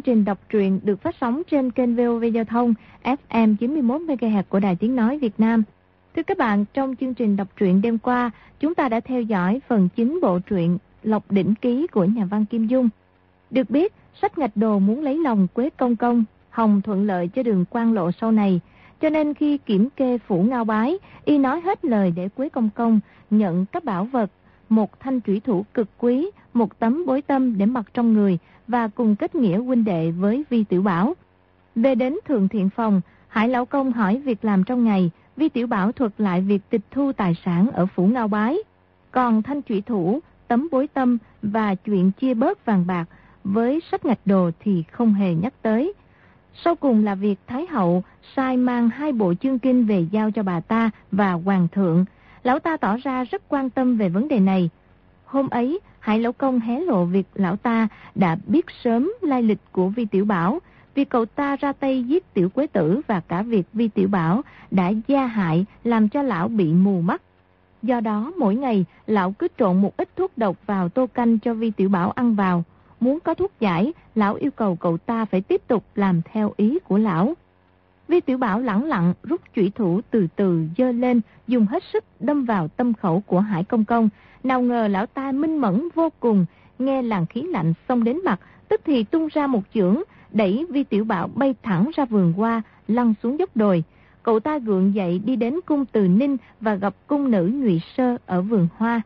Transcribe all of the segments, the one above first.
chương trình đọc truyện được phát sóng trên kênh VOV Giao thông FM 91 MHz của Đài Tiếng nói Việt Nam. Thưa các bạn, trong chương trình đọc truyện đêm qua, chúng ta đã theo dõi phần chính bộ truyện Lộc đỉnh ký của nhà văn Kim Dung. Được biết, sách ngạch đồ muốn lấy lòng Quế Công Công, Hồng thuận lợi cho đường quan lộ sau này. Cho nên khi kiểm kê phủ ngao bái, y nói hết lời để Quế Công Công nhận các bảo vật, một thanh thủy thủ cực quý, một tấm bối tâm để mặc trong người và cùng kết nghĩa huynh đệ với Vi Tiểu Bảo. Về đến Thường Thiện Phòng, Hải Lão Công hỏi việc làm trong ngày, Vi Tiểu Bảo thuật lại việc tịch thu tài sản ở Phủ Ngao Bái. Còn thanh Chủy thủ, tấm bối tâm và chuyện chia bớt vàng bạc với sách ngạch đồ thì không hề nhắc tới. Sau cùng là việc Thái Hậu sai mang hai bộ chương kinh về giao cho bà ta và Hoàng thượng. Lão ta tỏ ra rất quan tâm về vấn đề này. Hôm ấy, Hải Lão Công hé lộ việc lão ta đã biết sớm lai lịch của Vi Tiểu Bảo, vì cậu ta ra tay giết Tiểu Quế Tử và cả việc Vi Tiểu Bảo đã gia hại làm cho lão bị mù mắt. Do đó, mỗi ngày, lão cứ trộn một ít thuốc độc vào tô canh cho Vi Tiểu Bảo ăn vào. Muốn có thuốc giải, lão yêu cầu cậu ta phải tiếp tục làm theo ý của lão. Vi Tiểu Bảo lẳng lặng rút chủy thủ từ từ dơ lên, dùng hết sức đâm vào tâm khẩu của Hải Công Công. Nào ngờ lão ta minh mẫn vô cùng, nghe làn khí lạnh xông đến mặt, tức thì tung ra một chưởng, đẩy Vi Tiểu Bảo bay thẳng ra vườn hoa, lăn xuống dốc đồi. Cậu ta gượng dậy đi đến cung Từ Ninh và gặp cung nữ Nhụy Sơ ở vườn hoa.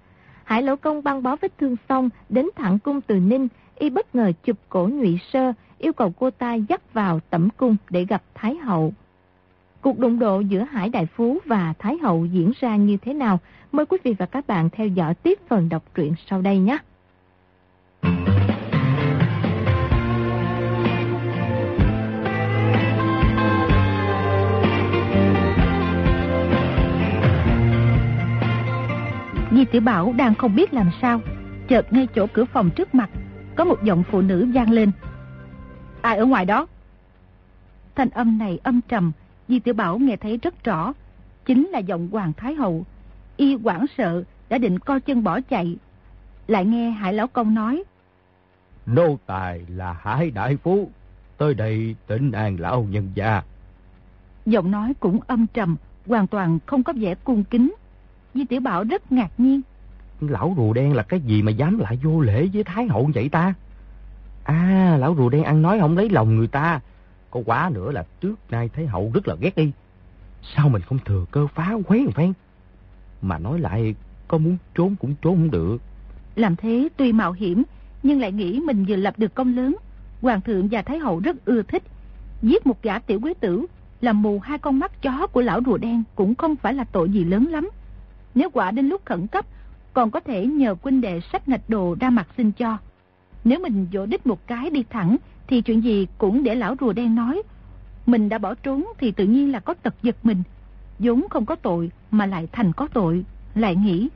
Hải Lỗ Công băng bó vết thương xong, đến thẳng cung Từ Ninh, y bất ngờ chụp cổ Nhụy Sơ, yêu cầu cô ta dắt vào tẩm cung để gặp Thái Hậu. Cuộc đụng độ giữa Hải Đại Phú và Thái Hậu diễn ra như thế nào? Mời quý vị và các bạn theo dõi tiếp phần đọc truyện sau đây nhé. Di Tiểu Bảo đang không biết làm sao, chợt ngay chỗ cửa phòng trước mặt, có một giọng phụ nữ vang lên. Ai ở ngoài đó? Thanh âm này âm trầm, Di Tiểu Bảo nghe thấy rất rõ, chính là giọng Hoàng Thái Hậu. Y quảng sợ, đã định co chân bỏ chạy. Lại nghe Hải Lão Công nói. Nô tài là Hải Đại Phú, tới đây tỉnh an lão nhân gia. Giọng nói cũng âm trầm, hoàn toàn không có vẻ cung kính. Di Tiểu Bảo rất ngạc nhiên. Lão rùa đen là cái gì mà dám lại vô lễ với Thái Hậu vậy ta? À, lão rùa đen ăn nói không lấy lòng người ta. Có quá nữa là trước nay Thái Hậu rất là ghét đi. Sao mình không thừa cơ phá quấy một phen? Mà nói lại, có muốn trốn cũng trốn không được. Làm thế tuy mạo hiểm, nhưng lại nghĩ mình vừa lập được công lớn. Hoàng thượng và Thái Hậu rất ưa thích. Giết một gã tiểu quế tử, làm mù hai con mắt chó của lão rùa đen cũng không phải là tội gì lớn lắm. Nếu quả đến lúc khẩn cấp, còn có thể nhờ quân đệ sách ngạch đồ ra mặt xin cho. Nếu mình dỗ đích một cái đi thẳng, thì chuyện gì cũng để lão rùa đen nói. Mình đã bỏ trốn thì tự nhiên là có tật giật mình. vốn không có tội mà lại thành có tội, lại nghĩ.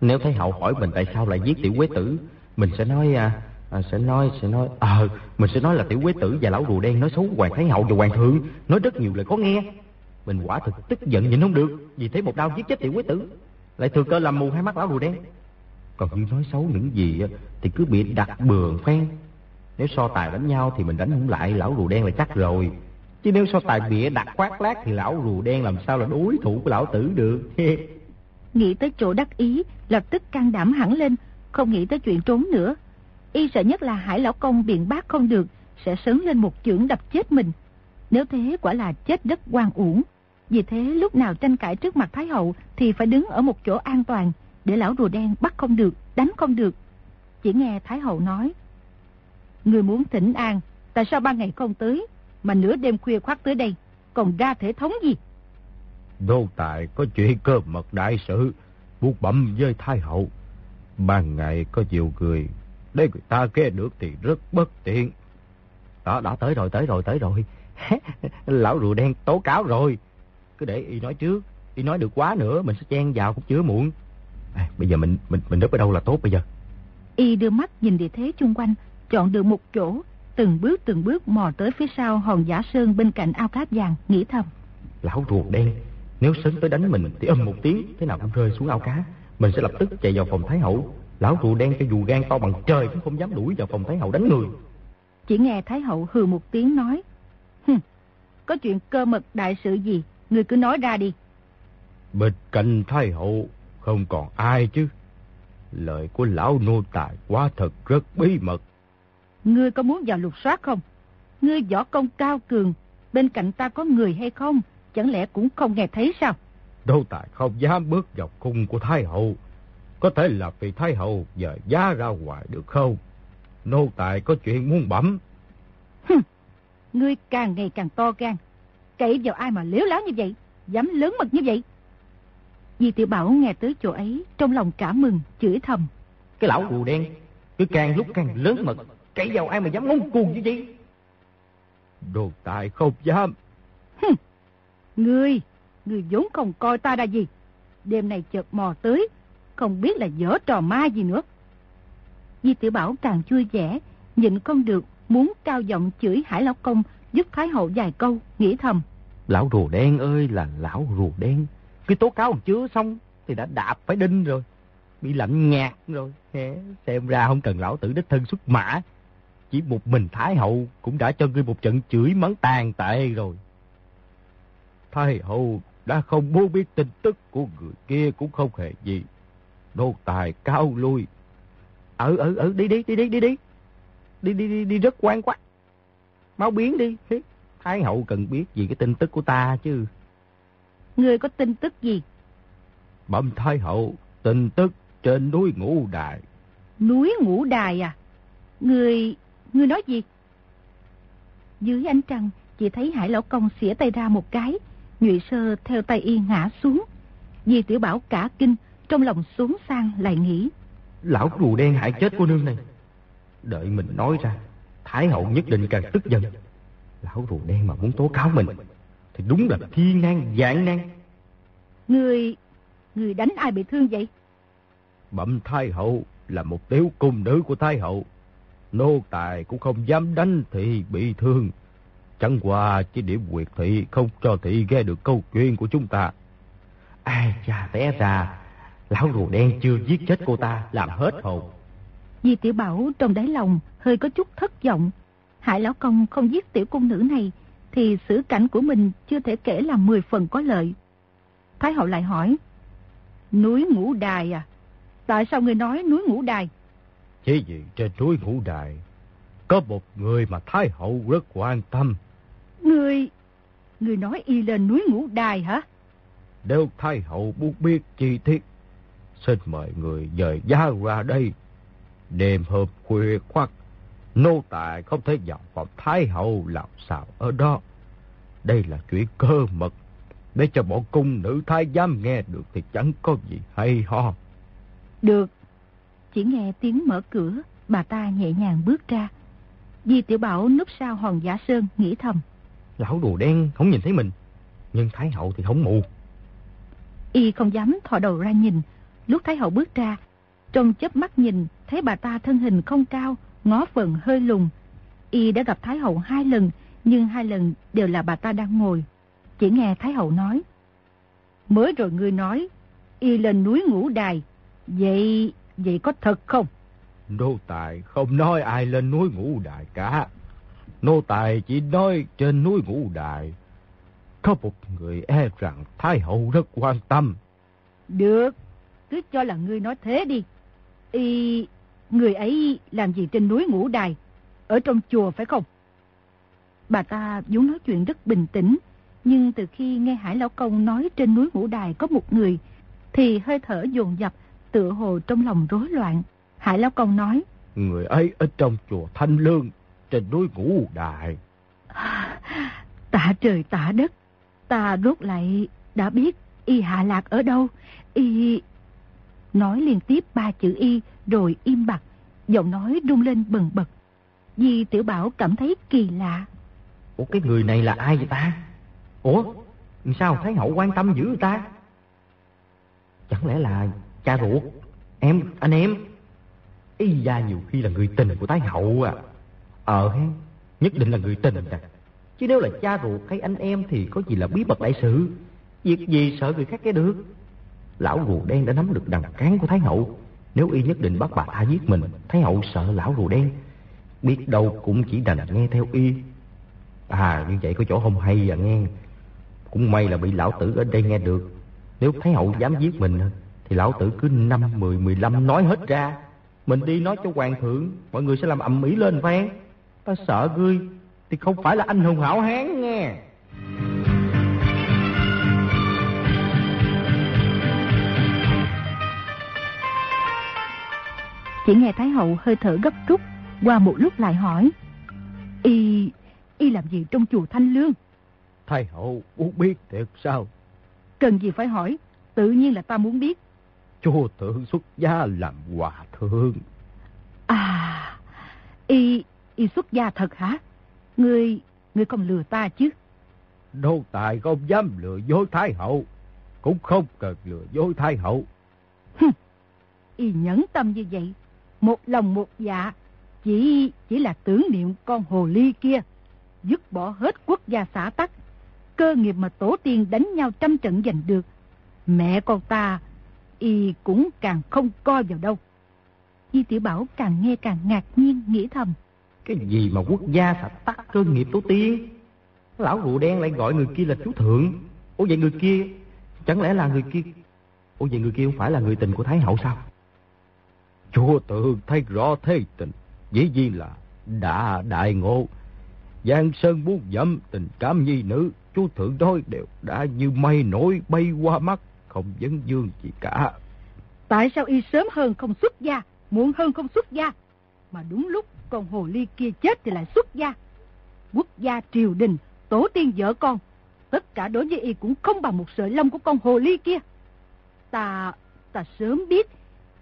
Nếu thấy hậu hỏi mình tại sao lại giết tiểu quế tử, mình sẽ nói à, à sẽ nói sẽ nói ờ à, mình sẽ nói là tiểu quế tử và lão rùa đen nói xấu hoàng thái hậu và hoàng thượng, nói rất nhiều lời có nghe. Mình quả thực tức giận nhìn không được, vì thấy một đau giết chết tiểu quế tử, lại thừa cơ làm mù hai mắt lão rùa đen. Còn như nói xấu những gì thì cứ bị đặt bừa phen. Nếu so tài đánh nhau thì mình đánh không lại lão rùa đen là chắc rồi. Chứ nếu so tài bịa đặt khoác lác thì lão rùa đen làm sao là đối thủ của lão tử được. nghĩ tới chỗ đắc ý, lập tức can đảm hẳn lên, không nghĩ tới chuyện trốn nữa. Y sợ nhất là hải lão công biện bác không được, sẽ sớm lên một chưởng đập chết mình. Nếu thế quả là chết đất quan uổng. Vì thế lúc nào tranh cãi trước mặt Thái Hậu thì phải đứng ở một chỗ an toàn, để lão rùa đen bắt không được, đánh không được. Chỉ nghe Thái Hậu nói, Người muốn thỉnh an, tại sao ba ngày không tới, mà nửa đêm khuya khoác tới đây, còn ra thể thống gì? Đô tài có chuyện cơ mật đại sự, buộc bẩm với Thái Hậu. Ban ngày có nhiều người, để người ta kê được thì rất bất tiện. Đó, đã tới rồi, tới rồi, tới rồi. Lão rùa đen tố cáo rồi. Cứ để y nói trước, y nói được quá nữa, mình sẽ chen vào cũng chưa muộn. À, bây giờ mình mình mình núp ở đâu là tốt bây giờ? Y đưa mắt nhìn địa thế chung quanh, chọn được một chỗ, từng bước từng bước mò tới phía sau hòn giả sơn bên cạnh ao cát vàng, nghĩ thầm. Lão ruột đen, nếu sớm tới đánh mình thì âm một tiếng, thế nào cũng rơi xuống ao cá. Mình sẽ lập tức chạy vào phòng Thái Hậu. Lão ruột đen cho dù gan to bằng trời cũng không dám đuổi vào phòng Thái Hậu đánh người. Chỉ nghe Thái hậu hừ một tiếng nói. Hừm, có chuyện cơ mật đại sự gì, người cứ nói ra đi. Bên cạnh Thái hậu không còn ai chứ. Lời của lão nô tài quá thật rất bí mật. Ngươi có muốn vào lục soát không? Ngươi võ công cao cường, bên cạnh ta có người hay không? Chẳng lẽ cũng không nghe thấy sao? Đô tài không dám bước vào cung của Thái hậu. Có thể là vì Thái hậu giờ giá ra ngoài được không? Nô tài có chuyện muốn bẩm. Hừm, ngươi càng ngày càng to gan. Cậy vào ai mà liếu láo như vậy? Dám lớn mật như vậy? Di tiểu Bảo nghe tới chỗ ấy, trong lòng cảm mừng, chửi thầm. Cái lão rùa đen, cứ càng lúc càng lớn mật, cậy vào ai mà dám ngông cuồng như vậy? Đồ tài không dám. Hừm, ngươi, ngươi vốn không coi ta ra gì. Đêm này chợt mò tới, không biết là dở trò ma gì nữa. Di tiểu Bảo càng vui vẻ, nhịn không được, muốn cao giọng chửi Hải Lão Công, giúp Thái Hậu vài câu, nghĩ thầm. Lão rùa đen ơi là lão rùa đen. Cái tố cáo còn chưa xong thì đã đạp phải đinh rồi. Bị lạnh nhạt rồi. Xem ra không cần lão tử đích thân xuất mã. Chỉ một mình Thái Hậu cũng đã cho ngươi một trận chửi mắng tàn tệ rồi. Thái Hậu đã không muốn biết tin tức của người kia cũng không hề gì. Nô tài cao lui. Ở ở ở đi đi, đi đi, đi đi. Đi đi, đi, đi rất quan quá. Máu biến đi. Thái Hậu cần biết gì cái tin tức của ta chứ. Ngươi có tin tức gì? Bẩm Thái Hậu, tin tức trên núi Ngũ Đài. Núi Ngũ Đài à? Ngươi, ngươi nói gì? Dưới ánh trăng, chỉ thấy Hải Lão Công xỉa tay ra một cái, Nhụy Sơ theo tay y ngã xuống. Di Tiểu Bảo cả kinh, trong lòng xuống sang lại nghĩ. Lão rùa đen hại chết cô nương này. Đợi mình nói ra, Thái Hậu nhất định càng tức giận. Lão rùa đen mà muốn tố cáo mình, thì đúng là thiên nan dạng nan. Người, người đánh ai bị thương vậy? Bẩm Thái Hậu là một tiểu cung nữ của Thái Hậu. Nô tài cũng không dám đánh thị bị thương. Chẳng qua chỉ điểm quyệt thị không cho thị nghe được câu chuyện của chúng ta. Ai cha té ra, lão rùa đen chưa giết chết cô ta, làm hết hồn. Di tiểu Bảo trong đáy lòng hơi có chút thất vọng. Hải lão công không giết tiểu cung nữ này, thì xử cảnh của mình chưa thể kể là 10 phần có lợi. Thái hậu lại hỏi, núi ngũ đài à? Tại sao người nói núi ngũ đài? Chỉ vì trên núi ngũ đài, có một người mà Thái hậu rất quan tâm. Người, người nói y lên núi ngũ đài hả? Nếu Thái hậu muốn biết chi tiết, xin mời người dời giá ra đây. Đêm hôm khuya khoắt, nô tài không thể vào phòng Thái hậu làm sao ở đó. Đây là chuyện cơ mật. Để cho bọn cung nữ thái giám nghe được thì chẳng có gì hay ho. Được. Chỉ nghe tiếng mở cửa, bà ta nhẹ nhàng bước ra. Di tiểu Bảo núp sau hòn giả sơn nghĩ thầm. Lão đồ đen không nhìn thấy mình, nhưng Thái hậu thì không mù. Y không dám thò đầu ra nhìn, lúc Thái hậu bước ra, trong chớp mắt nhìn thấy bà ta thân hình không cao, ngó phần hơi lùng. Y đã gặp Thái hậu hai lần, nhưng hai lần đều là bà ta đang ngồi. Chỉ nghe Thái hậu nói. Mới rồi ngươi nói, y lên núi ngũ đài, vậy, vậy có thật không? Nô tài không nói ai lên núi ngũ đài cả. Nô tài chỉ nói trên núi ngũ đài. Có một người e rằng Thái hậu rất quan tâm. Được, cứ cho là ngươi nói thế đi. Y, người ấy làm gì trên núi ngũ đài? Ở trong chùa phải không? Bà ta vốn nói chuyện rất bình tĩnh, nhưng từ khi nghe Hải Lão Công nói trên núi Ngũ Đài có một người, thì hơi thở dồn dập, tựa hồ trong lòng rối loạn. Hải Lão Công nói, Người ấy ở trong chùa Thanh Lương, trên núi Ngũ Đài. tạ trời tạ đất, ta rốt lại đã biết y hạ lạc ở đâu, y... Nói liên tiếp ba chữ y rồi im bặt, giọng nói rung lên bần bật. Di Tiểu Bảo cảm thấy kỳ lạ. Ủa cái người này là ai vậy ta? Ủa sao Thái Hậu quan tâm dữ ta? Chẳng lẽ là cha ruột? Em, anh em? Ý ra nhiều khi là người tình của Thái Hậu à. Ờ nhất định là người tình à. Chứ nếu là cha ruột hay anh em thì có gì là bí mật đại sự. Việc gì sợ người khác cái được. Lão rùa đen đã nắm được đằng cán của Thái Hậu. Nếu y nhất định bắt bà ta giết mình, Thái Hậu sợ lão rùa đen. Biết đâu cũng chỉ đành nghe theo y. À như vậy có chỗ không hay à nghe. Cũng may là bị lão tử ở đây nghe được. Nếu Thái hậu dám giết mình thì lão tử cứ năm, mười, mười lăm nói hết ra. Mình đi nói cho hoàng thượng, mọi người sẽ làm ầm ĩ lên phen. Ta sợ ngươi thì không phải là anh hùng hảo hán nghe. Chỉ nghe Thái hậu hơi thở gấp rút, qua một lúc lại hỏi. Y, y làm gì trong chùa Thanh Lương? Thái hậu muốn biết thiệt sao? Cần gì phải hỏi, tự nhiên là ta muốn biết. Chúa thượng xuất gia làm hòa thượng. À, y, y xuất gia thật hả? Ngươi, ngươi không lừa ta chứ? Đô tài không dám lừa dối Thái hậu, cũng không cần lừa dối Thái hậu. Hừm, y nhẫn tâm như vậy, một lòng một dạ, chỉ chỉ là tưởng niệm con hồ ly kia, dứt bỏ hết quốc gia xã tắc, cơ nghiệp mà tổ tiên đánh nhau trăm trận giành được. Mẹ con ta, y cũng càng không coi vào đâu. Di Tiểu Bảo càng nghe càng ngạc nhiên, nghĩ thầm. Cái gì mà quốc gia xã tắc cơ nghiệp tổ tiên? Lão rùa đen lại gọi người kia là chú thượng. Ủa vậy người kia, chẳng lẽ là người kia... Ủa vậy người kia không phải là người tình của Thái hậu sao? Chúa tự thấy rõ thế tình, dĩ nhiên là đã đại ngộ. Giang Sơn buông dẫm tình cảm nhi nữ, chú thượng đôi đều đã như mây nổi bay qua mắt, không vấn dương gì cả. Tại sao y sớm hơn không xuất gia, muộn hơn không xuất gia? Mà đúng lúc con hồ ly kia chết thì lại xuất gia. Quốc gia triều đình, tổ tiên vợ con, tất cả đối với y cũng không bằng một sợi lông của con hồ ly kia. Ta, ta sớm biết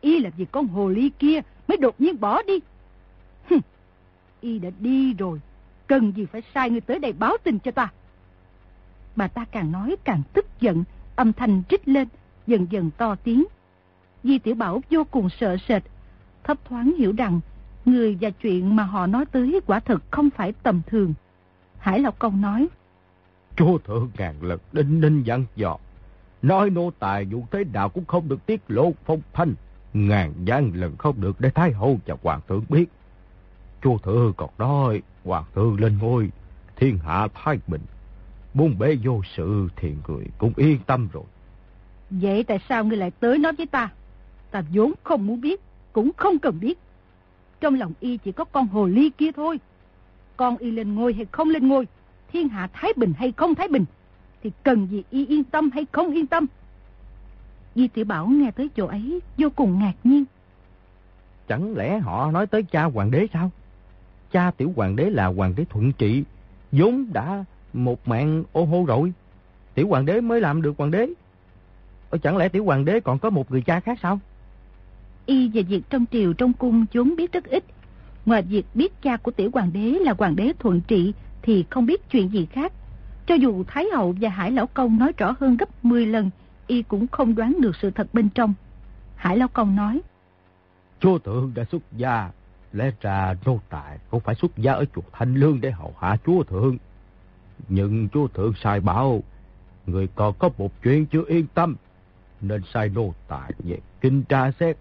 y là gì con hồ ly kia mới đột nhiên bỏ đi. Hừm, y đã đi rồi, cần gì phải sai người tới đây báo tin cho ta. Bà ta càng nói càng tức giận, âm thanh trích lên, dần dần to tiếng. Di Tiểu Bảo vô cùng sợ sệt, thấp thoáng hiểu rằng người và chuyện mà họ nói tới quả thực không phải tầm thường. Hải Lộc Công nói, Chúa thượng ngàn lần đinh ninh dặn dò, nói nô tài vụ thế nào cũng không được tiết lộ phong thanh ngàn gian lần không được để Thái Hậu và Hoàng thượng biết. Chúa thượng còn nói, Hoàng thượng lên ngôi, thiên hạ thái bình. muốn bế vô sự thì người cũng yên tâm rồi. Vậy tại sao ngươi lại tới nói với ta? Ta vốn không muốn biết, cũng không cần biết. Trong lòng y chỉ có con hồ ly kia thôi. Con y lên ngôi hay không lên ngôi, thiên hạ thái bình hay không thái bình, thì cần gì y yên tâm hay không yên tâm. Di Tiểu Bảo nghe tới chỗ ấy vô cùng ngạc nhiên. Chẳng lẽ họ nói tới cha hoàng đế sao? Cha tiểu hoàng đế là hoàng đế thuận trị, vốn đã một mạng ô hô rồi. Tiểu hoàng đế mới làm được hoàng đế. Ôi chẳng lẽ tiểu hoàng đế còn có một người cha khác sao? Y về việc trong triều trong cung vốn biết rất ít. Ngoài việc biết cha của tiểu hoàng đế là hoàng đế thuận trị thì không biết chuyện gì khác. Cho dù Thái Hậu và Hải Lão Công nói rõ hơn gấp 10 lần y cũng không đoán được sự thật bên trong. Hải Lão Công nói. Chúa thượng đã xuất gia, lẽ ra nô tài không phải xuất gia ở chùa Thanh Lương để hầu hạ chúa thượng. Nhưng chúa thượng sai bảo, người còn có một chuyện chưa yên tâm, nên sai nô tài về kinh tra xét.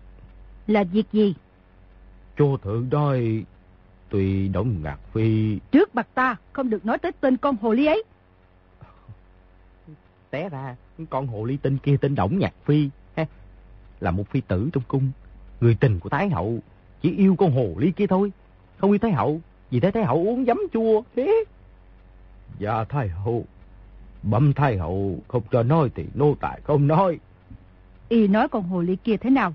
Là việc gì? Chúa thượng nói, tuy Đổng Ngạc Phi... Trước mặt ta không được nói tới tên con hồ ly ấy. Té ra, con hồ ly tinh kia tên Đổng Nhạc Phi, ha, là một phi tử trong cung. Người tình của Thái Hậu, chỉ yêu con hồ ly kia thôi. Không yêu Thái Hậu, vì thế Thái Hậu uống giấm chua. Thế. Dạ Thái Hậu, bấm Thái Hậu không cho nói thì nô tài không nói. Y nói con hồ ly kia thế nào?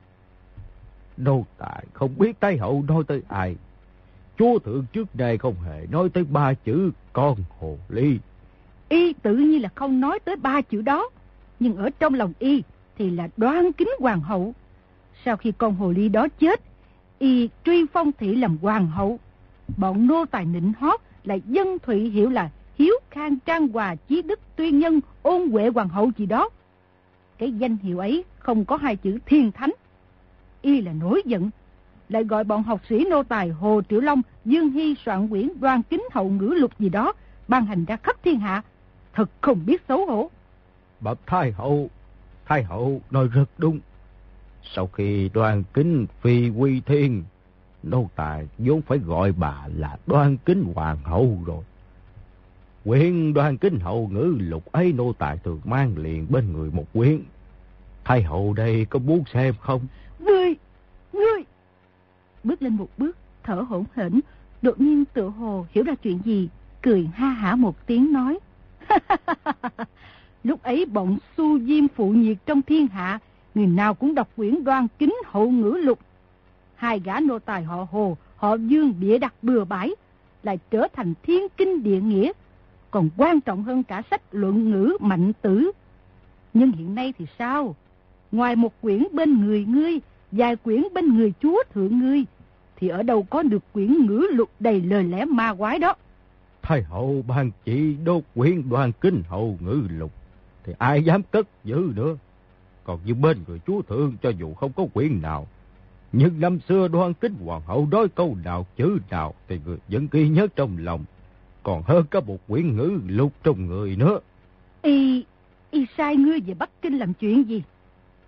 Nô tài không biết Thái Hậu nói tới ai. Chúa thượng trước đây không hề nói tới ba chữ con hồ ly. Y tự nhiên là không nói tới ba chữ đó nhưng ở trong lòng y thì là đoan kính hoàng hậu. Sau khi con hồ ly đó chết, y truy phong thị làm hoàng hậu. Bọn nô tài nịnh hót lại dân thụy hiểu là hiếu khang trang hòa chí đức tuyên nhân ôn huệ hoàng hậu gì đó. Cái danh hiệu ấy không có hai chữ thiên thánh. Y là nổi giận, lại gọi bọn học sĩ nô tài Hồ Tiểu Long, Dương Hy soạn quyển đoan kính hậu ngữ lục gì đó, ban hành ra khắp thiên hạ. Thật không biết xấu hổ bậc Thái Hậu. Thái Hậu nói rất đúng. Sau khi đoàn kính phi quy thiên, nô tài vốn phải gọi bà là đoan kính hoàng hậu rồi. Quyển đoan kính hậu ngữ lục ấy nô tài thường mang liền bên người một quyển. Thái hậu đây có muốn xem không? Ngươi! Ngươi! Bước lên một bước, thở hổn hển, đột nhiên tự hồ hiểu ra chuyện gì, cười ha hả một tiếng nói. Lúc ấy bọn su diêm phụ nhiệt trong thiên hạ, người nào cũng đọc quyển đoan kính hậu ngữ lục. Hai gã nô tài họ hồ, họ dương bịa đặt bừa bãi, lại trở thành thiên kinh địa nghĩa, còn quan trọng hơn cả sách luận ngữ mạnh tử. Nhưng hiện nay thì sao? Ngoài một quyển bên người ngươi, vài quyển bên người chúa thượng ngươi, thì ở đâu có được quyển ngữ lục đầy lời lẽ ma quái đó. Thái hậu ban chỉ đốt quyển đoan kinh hậu ngữ lục, thì ai dám cất giữ nữa. Còn như bên người chúa thượng cho dù không có quyển nào, nhưng năm xưa đoan kính hoàng hậu nói câu nào chữ nào thì người vẫn ghi nhớ trong lòng. Còn hơn có một quyển ngữ lục trong người nữa. Y, y sai ngươi về Bắc Kinh làm chuyện gì?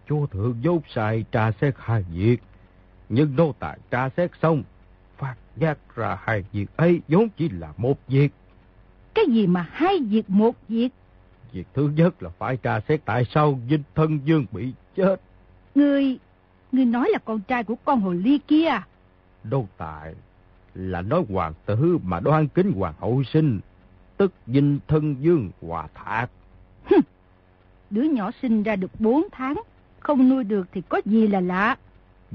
Chúa thượng dốt sai tra xét hai việc. Nhưng nô tài tra xét xong, giác ra hai việc ấy vốn chỉ là một việc. Cái gì mà hai việc một việc? Việc thứ nhất là phải tra xét tại sao Vinh Thân Dương bị chết. Ngươi, ngươi nói là con trai của con hồ ly kia? Đô tài là nói hoàng tử mà đoan kính hoàng hậu sinh, tức Vinh Thân Dương Hòa Thạc. Đứa nhỏ sinh ra được 4 tháng, không nuôi được thì có gì là lạ.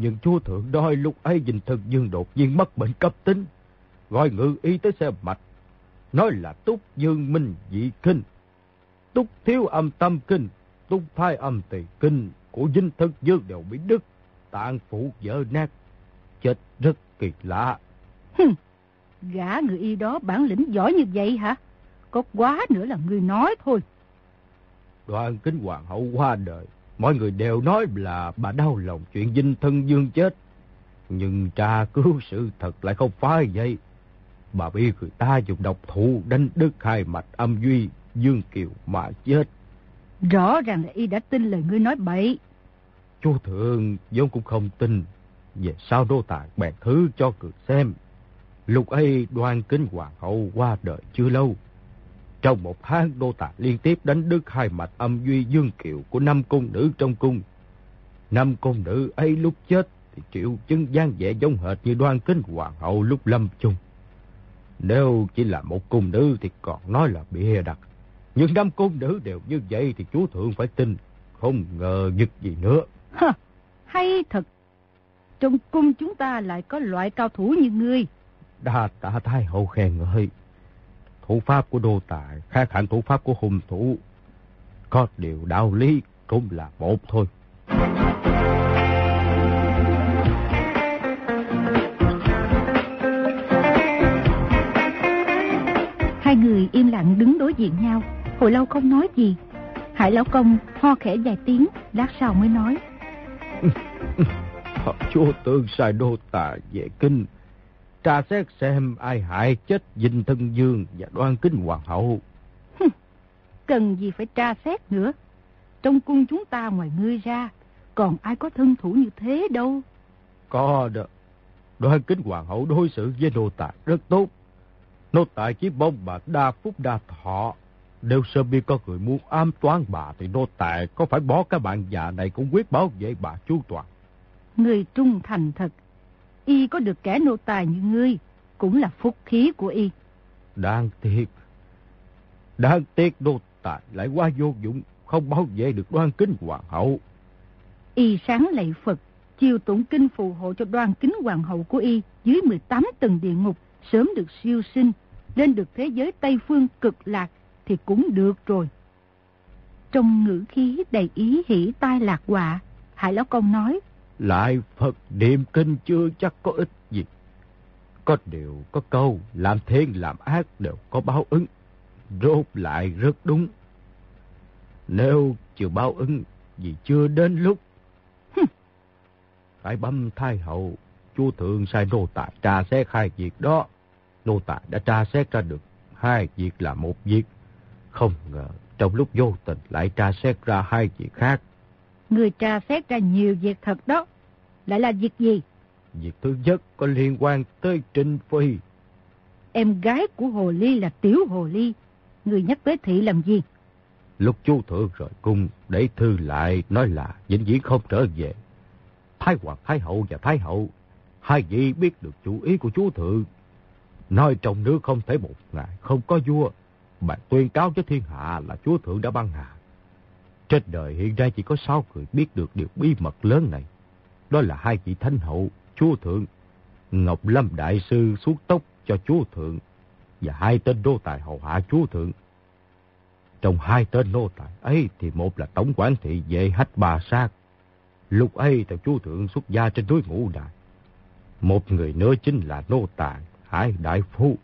Nhưng chúa thượng đôi lúc ấy Vinh Thân Dương đột nhiên mất bệnh cấp tính, gọi ngự y tới xem mạch, nói là túc dương minh dị kinh, túc thiếu âm tâm kinh, túc thai âm tỳ kinh của Vinh Thân Dương đều bị đứt, tạng phủ vỡ nát, chết rất kỳ lạ. Hừm, gã người y đó bản lĩnh giỏi như vậy hả? Có quá nữa là người nói thôi. Đoàn kính hoàng hậu qua đời, mọi người đều nói là bà đau lòng chuyện dinh thân dương chết. Nhưng tra cứu sự thật lại không phải vậy. Bà biết người ta dùng độc thủ đánh đứt hai mạch âm duy, dương kiều mà chết. Rõ ràng là y đã tin lời ngươi nói bậy. Chú thượng vốn cũng không tin. Về sau đô tài bèn thứ cho người xem. Lúc ấy đoan kính hoàng hậu qua đời chưa lâu. Trong một tháng đô tài liên tiếp đánh đứt hai mạch âm duy dương kiều của năm cung nữ trong cung. Năm cung nữ ấy lúc chết thì triệu chứng gian vẻ giống hệt như đoan kính hoàng hậu lúc lâm chung. Nếu chỉ là một cung nữ thì còn nói là bịa đặt. Nhưng năm cung nữ đều như vậy thì chú thượng phải tin. Không ngờ giật gì nữa. Hả, hay thật. Trong cung chúng ta lại có loại cao thủ như ngươi. Đa tạ thái hậu khen ngợi. Thủ pháp của đô tài khác hẳn thủ pháp của hùng thủ. Có điều đạo lý cũng là một thôi. Hai người im lặng đứng đối diện nhau, hồi lâu không nói gì. Hải lão công ho khẽ vài tiếng, lát sau mới nói. Chúa tương sai đô tài về kinh, tra xét xem ai hại chết Vinh Thân Dương và đoan kính hoàng hậu. Cần gì phải tra xét nữa. Trong cung chúng ta ngoài ngươi ra, còn ai có thân thủ như thế đâu. Có đó. Đoan kính hoàng hậu đối xử với nô tài rất tốt. Nô tài chỉ mong bà đa phúc đa thọ. Nếu sớm biết có người muốn ám toán bà thì nô tài có phải bỏ cái bạn già này cũng quyết bảo vệ bà chu toàn. Người trung thành thật. Y có được kẻ nô tài như ngươi, cũng là phúc khí của Y. Đáng tiếc. Đáng tiếc nô tài lại quá vô dụng, không bảo vệ được đoan kính hoàng hậu. Y sáng lạy Phật, chiều tụng kinh phù hộ cho đoan kính hoàng hậu của Y dưới 18 tầng địa ngục sớm được siêu sinh, lên được thế giới Tây Phương cực lạc thì cũng được rồi. Trong ngữ khí đầy ý hỷ tai lạc họa, Hải Lão Công nói, lại Phật niệm kinh chưa chắc có ích gì. Có điều có câu, làm thiên làm ác đều có báo ứng. Rốt lại rất đúng. Nếu chưa báo ứng, vì chưa đến lúc. Phải bấm thai hậu, Chú thượng sai nô tài tra xét hai việc đó. Nô tài đã tra xét ra được hai việc là một việc. Không ngờ trong lúc vô tình lại tra xét ra hai việc khác. Người tra xét ra nhiều việc thật đó. Lại là việc gì? Việc thứ nhất có liên quan tới Trinh Phi. Em gái của Hồ Ly là Tiểu Hồ Ly. Người nhắc tới thị làm gì? Lúc chú thượng rời cung, để thư lại nói là vĩnh viễn không trở về. Thái Hoàng Thái Hậu và Thái Hậu, hai vị biết được chủ ý của chú thượng. Nói trong nước không thể một ngày không có vua. Bạn tuyên cáo cho thiên hạ là chúa thượng đã băng hà. Trên đời hiện nay chỉ có sáu người biết được điều bí mật lớn này. Đó là hai vị thánh hậu, chúa thượng, Ngọc Lâm Đại Sư xuống tốc cho chúa thượng và hai tên đô tài hầu hạ chúa thượng. Trong hai tên nô tài ấy thì một là tổng quản thị vệ hách bà sát. Lúc ấy theo chúa thượng xuất gia trên núi ngũ đại. Một người nữa chính là nô tài Hải Đại Phu.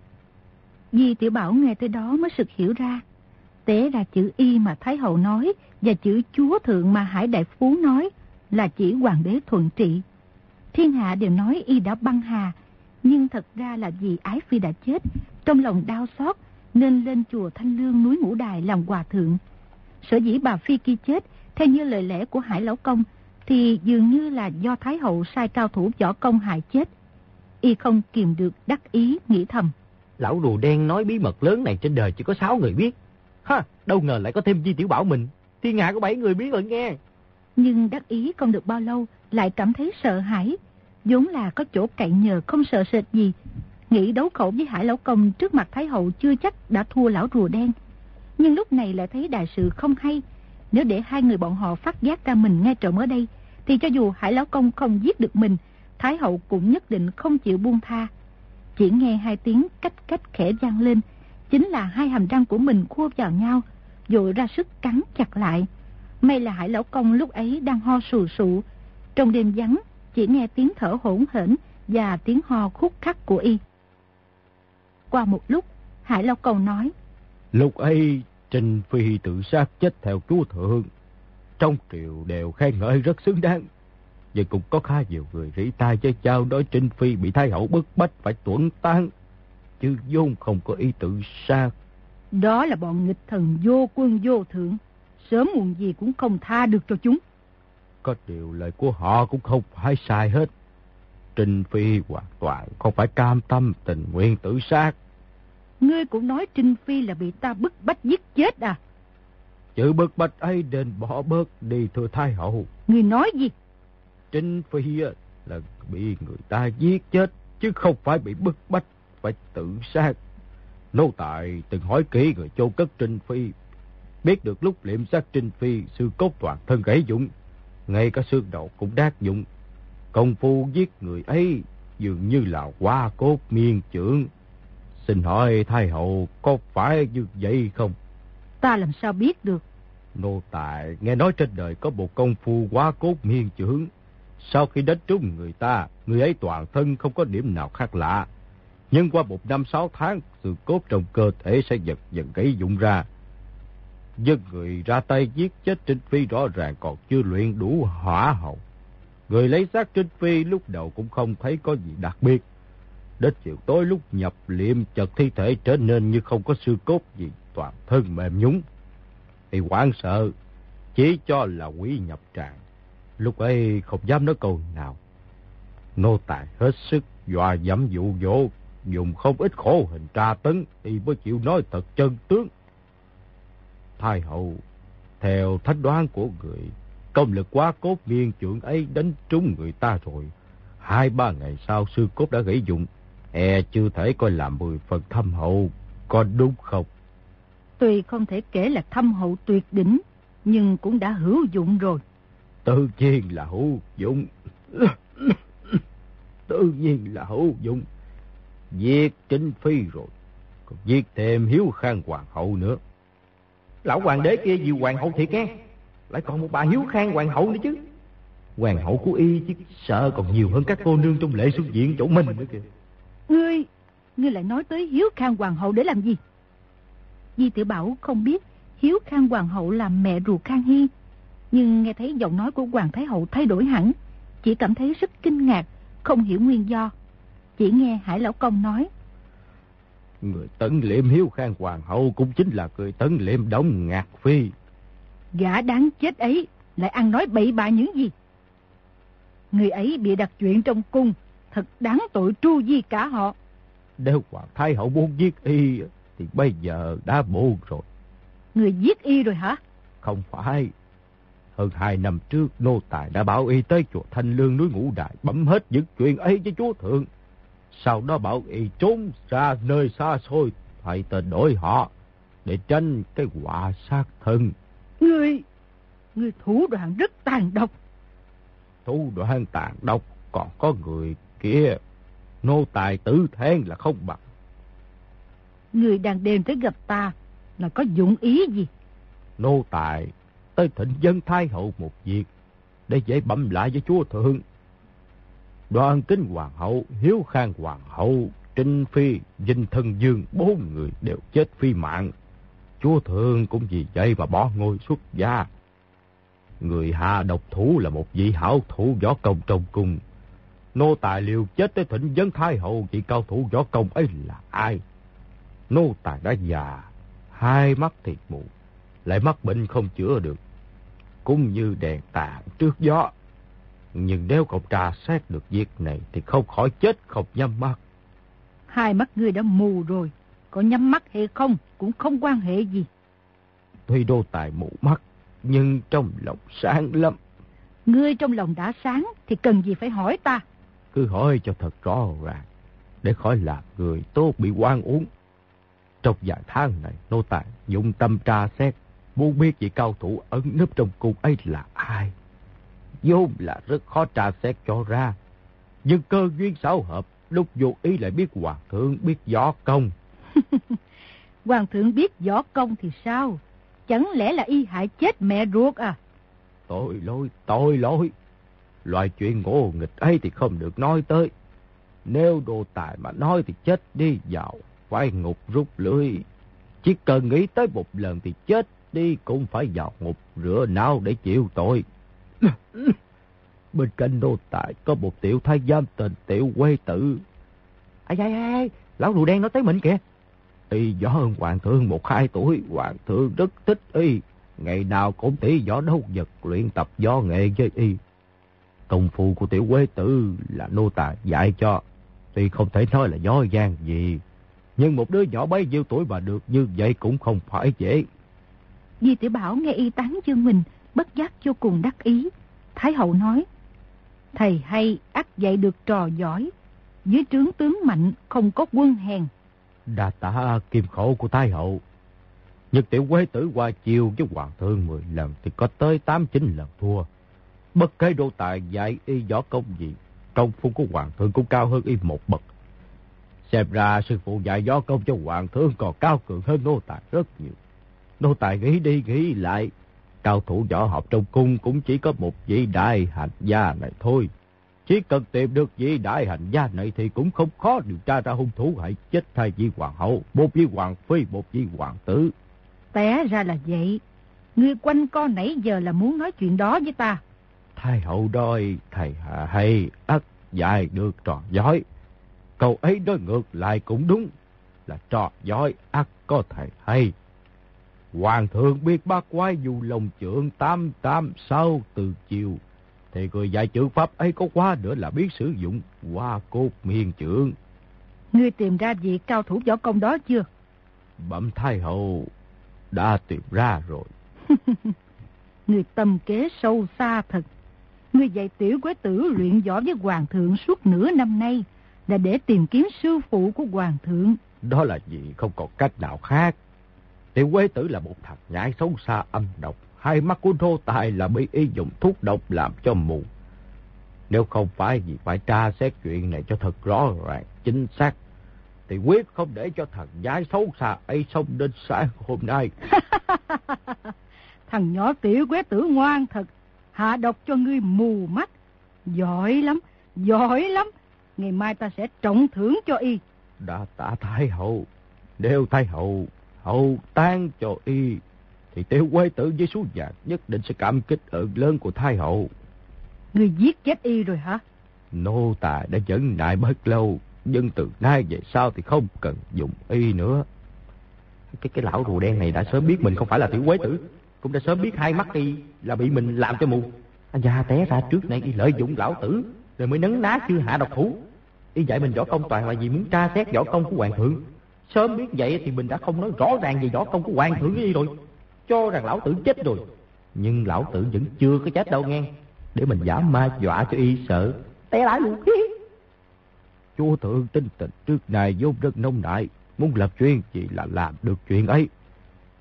Di Tiểu Bảo nghe tới đó mới sực hiểu ra. Tế là chữ Y mà Thái Hậu nói và chữ Chúa Thượng mà Hải Đại Phú nói là chỉ Hoàng đế thuận trị. Thiên hạ đều nói Y đã băng hà, nhưng thật ra là vì Ái Phi đã chết, trong lòng đau xót nên lên chùa Thanh Lương núi Ngũ Đài làm hòa thượng. Sở dĩ bà Phi kia chết, theo như lời lẽ của Hải Lão Công, thì dường như là do Thái Hậu sai cao thủ võ công hại chết. Y không kìm được đắc ý nghĩ thầm. Lão rùa đen nói bí mật lớn này trên đời chỉ có 6 người biết. Ha, đâu ngờ lại có thêm Di Tiểu Bảo mình. Thiên hạ có 7 người biết rồi nghe. Nhưng đắc ý không được bao lâu, lại cảm thấy sợ hãi. vốn là có chỗ cậy nhờ không sợ sệt gì. Nghĩ đấu khẩu với Hải Lão Công trước mặt Thái Hậu chưa chắc đã thua lão rùa đen. Nhưng lúc này lại thấy đại sự không hay. Nếu để hai người bọn họ phát giác ra mình ngay trộm ở đây, thì cho dù Hải Lão Công không giết được mình, Thái Hậu cũng nhất định không chịu buông tha. Chỉ nghe hai tiếng cách cách khẽ gian lên, chính là hai hàm răng của mình khua vào nhau, dội ra sức cắn chặt lại. May là Hải Lão Công lúc ấy đang ho sù sụ. Trong đêm vắng, chỉ nghe tiếng thở hỗn hển và tiếng ho khúc khắc của y. Qua một lúc, Hải Lão Công nói. Lúc ấy, Trình Phi tự sát chết theo chúa thượng. Trong triều đều khen ngợi rất xứng đáng. vậy cũng có khá nhiều người rỉ tai cho trao nói Trinh Phi bị thái hậu bức bách phải tuẩn tan. Chứ vốn không có ý tự sát. Đó là bọn nghịch thần vô quân vô thượng. Sớm muộn gì cũng không tha được cho chúng. Có điều lời của họ cũng không phải sai hết. Trinh Phi hoàn toàn không phải cam tâm tình nguyện tự sát. Ngươi cũng nói Trinh Phi là bị ta bức bách giết chết à? Chữ bức bách ấy nên bỏ bớt đi thưa Thái Hậu. Ngươi nói gì? Trinh Phi là bị người ta giết chết, chứ không phải bị bức bách, phải tự sát. Nô Tài từng hỏi kỹ người châu cất Trinh Phi, biết được lúc liệm sát Trinh Phi, sư cốt toàn thân gãy dụng, ngay cả xương đầu cũng đát dụng. Công phu giết người ấy dường như là qua cốt miên trưởng. Xin hỏi Thái Hậu có phải như vậy không? Ta làm sao biết được? Nô Tài nghe nói trên đời có một công phu quá cốt miên trưởng. Sau khi đánh trúng người ta, người ấy toàn thân không có điểm nào khác lạ. Nhưng qua một năm sáu tháng, sự cốt trong cơ thể sẽ dần dần gãy dụng ra. Dân người ra tay giết chết Trinh Phi rõ ràng còn chưa luyện đủ hỏa hậu. Người lấy xác Trinh Phi lúc đầu cũng không thấy có gì đặc biệt. Đến chiều tối lúc nhập liệm chợt thi thể trở nên như không có xương cốt gì, toàn thân mềm nhúng. Thì quảng sợ, chỉ cho là quỷ nhập tràng. Lúc ấy không dám nói câu nào. Nô tài hết sức dọa dẫm dụ dỗ, dùng không ít khổ hình tra tấn thì mới chịu nói thật chân tướng. Thái hậu, theo thách đoán của người, công lực quá cốt miên trưởng ấy đánh trúng người ta rồi. Hai ba ngày sau sư cốt đã gãy dụng, e chưa thể coi làm mười phần thâm hậu, có đúng không? Tuy không thể kể là thâm hậu tuyệt đỉnh, nhưng cũng đã hữu dụng rồi. Tự nhiên là hữu dụng. Tự nhiên là hữu dụng. Giết chính phi rồi. Còn giết thêm hiếu khang hoàng hậu nữa. Lão hoàng đế kia vì hoàng hậu thiệt nghe. Lại còn một bà hiếu khang hoàng hậu nữa chứ. Hoàng hậu của y chứ sợ còn nhiều hơn các cô nương trong lễ xuất diện chỗ mình nữa kìa. Ngươi, ngươi lại nói tới hiếu khang hoàng hậu để làm gì? Di tiểu Bảo không biết hiếu khang hoàng hậu là mẹ ruột khang hy nhưng nghe thấy giọng nói của Hoàng Thái Hậu thay đổi hẳn, chỉ cảm thấy rất kinh ngạc, không hiểu nguyên do. Chỉ nghe Hải Lão Công nói. Người tấn liệm hiếu khang hoàng hậu cũng chính là người tấn liệm đống ngạc phi. Gã đáng chết ấy lại ăn nói bậy bạ những gì? Người ấy bị đặt chuyện trong cung, thật đáng tội tru di cả họ. Nếu Hoàng Thái Hậu muốn giết y thì bây giờ đã muộn rồi. Người giết y rồi hả? Không phải. Hơn hai năm trước, nô tài đã bảo y tới chùa Thanh Lương núi Ngũ Đại bấm hết những chuyện ấy cho chúa thượng. Sau đó bảo y trốn ra nơi xa xôi, thay tên đổi họ, để tránh cái quả sát thân. Người, người thủ đoạn rất tàn độc. Thủ đoạn tàn độc, còn có người kia, nô tài tử than là không bằng. Người đang đêm tới gặp ta, là có dụng ý gì? Nô tài tới thịnh dân thái hậu một việc, để dễ bẩm lại với chúa thượng. Đoàn kính hoàng hậu, hiếu khang hoàng hậu, trinh phi, dinh thân dương, bốn người đều chết phi mạng. Chúa thượng cũng vì vậy mà bỏ ngôi xuất gia. Người hạ độc thủ là một vị hảo thủ võ công trong cung. Nô tài liều chết tới thỉnh dân thái hậu vị cao thủ võ công ấy là ai? Nô tài đã già, hai mắt thì mù, lại mắc bệnh không chữa được. Cũng như đèn tàn trước gió. Nhưng nếu cậu trà xét được việc này thì không khỏi chết không nhắm mắt. Hai mắt ngươi đã mù rồi, có nhắm mắt hay không cũng không quan hệ gì. Tuy đô tài mù mắt, nhưng trong lòng sáng lắm. Ngươi trong lòng đã sáng thì cần gì phải hỏi ta. Cứ hỏi cho thật rõ ràng, để khỏi làm người tốt bị quan uống. Trong vài tháng này, nô tài dụng tâm tra xét, muốn biết vị cao thủ ẩn nấp trong cung ấy là ai. Vốn là rất khó tra xét cho ra. Nhưng cơ duyên xảo hợp, lúc vô ý lại biết hoàng thượng biết võ công. hoàng thượng biết võ công thì sao? Chẳng lẽ là y hại chết mẹ ruột à? Tội lỗi, tội lỗi. Loại chuyện ngô nghịch ấy thì không được nói tới. Nếu đồ tài mà nói thì chết đi vào, phải ngục rút lưới. Chỉ cần nghĩ tới một lần thì chết đi cũng phải vào ngục rửa não để chịu tội. Bên cạnh nô tài có một tiểu thái giám tên tiểu quê tử. Ai ai ai, lão rùa đen nói tới mình kìa. Y võ hơn hoàng thượng một hai tuổi, hoàng thượng rất thích y. Ngày nào cũng tỉ võ đấu vật luyện tập võ nghệ với y. Công phu của tiểu quê tử là nô tài dạy cho. Tuy không thể nói là gió gian gì, nhưng một đứa nhỏ bấy nhiêu tuổi mà được như vậy cũng không phải dễ. Di tiểu Bảo nghe y tán chương mình, bất giác vô cùng đắc ý. Thái hậu nói, thầy hay ắt dạy được trò giỏi, dưới trướng tướng mạnh không có quân hèn. Đà tả kim khổ của Thái hậu. Nhật tiểu quế tử qua chiều với hoàng thương 10 lần thì có tới 8-9 lần thua. Bất kể đô tài dạy y võ công gì, công phu của hoàng thương cũng cao hơn y một bậc. Xem ra sư phụ dạy võ công cho hoàng thương còn cao cường hơn nô tài rất nhiều. Nô tài nghĩ đi nghĩ lại, cao thủ võ học trong cung cũng chỉ có một vị đại hành gia này thôi. Chỉ cần tìm được vị đại hành gia này thì cũng không khó điều tra ra hung thủ hại chết hai vị hoàng hậu, một vị hoàng phi, một vị hoàng tử. Té ra là vậy. Ngươi quanh co nãy giờ là muốn nói chuyện đó với ta. Thái hậu đôi, thầy hạ hay, ắt dạy được trò giỏi. Câu ấy nói ngược lại cũng đúng, là trò giỏi ắt có thầy hay. Hoàng thượng biết bác quái dù lòng trưởng tam tam sau từ chiều, thì người dạy chữ pháp ấy có quá nữa là biết sử dụng hoa cốt miên trưởng. Ngươi tìm ra vị cao thủ võ công đó chưa? Bẩm thái hậu đã tìm ra rồi. Người tâm kế sâu xa thật. Người dạy tiểu quế tử luyện võ với hoàng thượng suốt nửa năm nay là để tìm kiếm sư phụ của hoàng thượng. Đó là gì không còn cách nào khác. Tiểu quế tử là một thằng nhãi xấu xa âm độc. Hai mắt của nô tài là bị y dùng thuốc độc làm cho mù. Nếu không phải vì phải tra xét chuyện này cho thật rõ ràng, chính xác, thì quyết không để cho thằng nhãi xấu xa ấy sống đến sáng hôm nay. thằng nhỏ tiểu quế tử ngoan thật, hạ độc cho ngươi mù mắt. Giỏi lắm, giỏi lắm. Ngày mai ta sẽ trọng thưởng cho y. Đã tạ Thái Hậu, nếu Thái Hậu hậu tan cho y, thì tiểu quế tử với số giạc nhất định sẽ cảm kích ơn lớn của Thái Hậu. Ngươi giết chết y rồi hả? Nô tài đã dẫn đại bất lâu, nhưng từ nay về sau thì không cần dùng y nữa. Cái cái lão rùa đen này đã sớm biết mình không phải là tiểu quế tử, cũng đã sớm biết hai mắt y là bị mình làm cho mù. Anh già té ra trước nay y lợi dụng lão tử, rồi mới nấn ná chưa hạ độc thủ. Y dạy mình võ công toàn là vì muốn tra xét võ công của hoàng thượng. Sớm biết vậy thì mình đã không nói rõ ràng về võ công của hoàng thượng đi rồi. Cho rằng lão tử chết rồi. Nhưng lão tử vẫn chưa có chết đâu nghe. Để mình giả ma dọa cho y sợ. Té lại luôn. Chúa thượng tinh tình trước này vốn rất nông nại. Muốn lập chuyện chỉ là làm được chuyện ấy.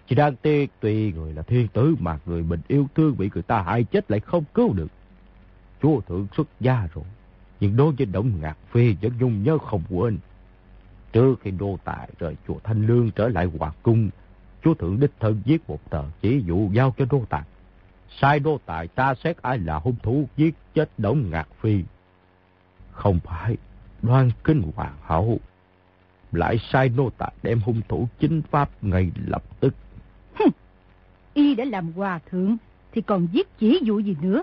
Chỉ đang tiếc tuy người là thiên tử mà người mình yêu thương bị người ta hại chết lại không cứu được. Chúa thượng xuất gia rồi. Nhưng đối với động Ngạc Phi vẫn nhung nhớ không quên. Trước khi đô tài rời chùa Thanh Lương trở lại Hoàng Cung, chúa thượng đích thân viết một tờ chỉ dụ giao cho đô tài. Sai đô tài tra xét ai là hung thủ giết chết Đông Ngạc Phi. Không phải đoan kinh hoàng hậu. Lại sai nô tài đem hung thủ chính pháp ngay lập tức. Y đã làm hòa thượng thì còn giết chỉ dụ gì nữa.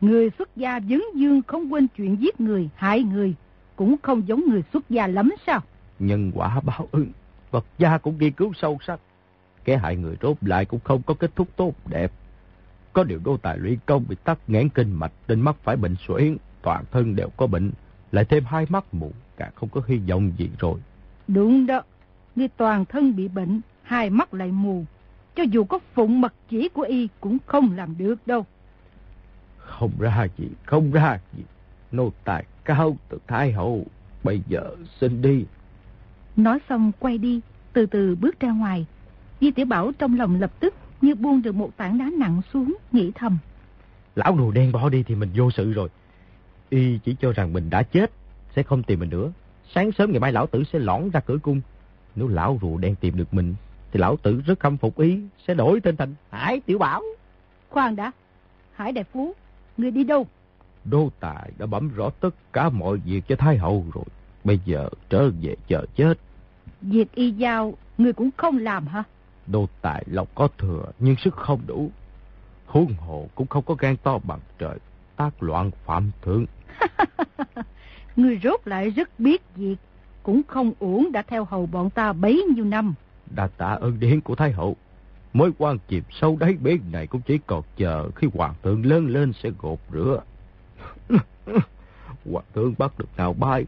Người xuất gia dấn dương không quên chuyện giết người, hại người, cũng không giống người xuất gia lắm sao? Nhân quả báo ứng, Phật gia cũng ghi cứu sâu sắc. Kẻ hại người rốt lại cũng không có kết thúc tốt đẹp. Có điều đô tài lũy công bị tắc nghẽn kinh mạch, nên mắt phải bệnh suyễn, toàn thân đều có bệnh, lại thêm hai mắt mù, càng không có hy vọng gì rồi. Đúng đó, người toàn thân bị bệnh, hai mắt lại mù. Cho dù có phụng mật chỉ của y cũng không làm được đâu. Không ra gì, không ra gì. Nô tài cao từ thái hậu, bây giờ xin đi. Nói xong quay đi, từ từ bước ra ngoài. Di tiểu Bảo trong lòng lập tức như buông được một tảng đá nặng xuống, nghĩ thầm. Lão đồ đen bỏ đi thì mình vô sự rồi. Y chỉ cho rằng mình đã chết, sẽ không tìm mình nữa. Sáng sớm ngày mai lão tử sẽ lõn ra cửa cung. Nếu lão rùa đen tìm được mình, thì lão tử rất khâm phục ý, sẽ đổi tên thành Hải Tiểu Bảo. Khoan đã, Hải Đại Phú, người đi đâu? Đô tài đã bấm rõ tất cả mọi việc cho Thái Hậu rồi. Bây giờ trở về chờ chết. Việc y giao, người cũng không làm hả? Đô tài lộc có thừa, nhưng sức không đủ. Huống hồ cũng không có gan to bằng trời, tác loạn phạm thượng. người rốt lại rất biết việc, cũng không uổng đã theo hầu bọn ta bấy nhiêu năm. Đã tạ ơn điển của Thái Hậu. Mới quan chìm sâu đáy biển này cũng chỉ còn chờ khi hoàng thượng lớn lên sẽ gột rửa. hoàng thượng bắt được nào bay,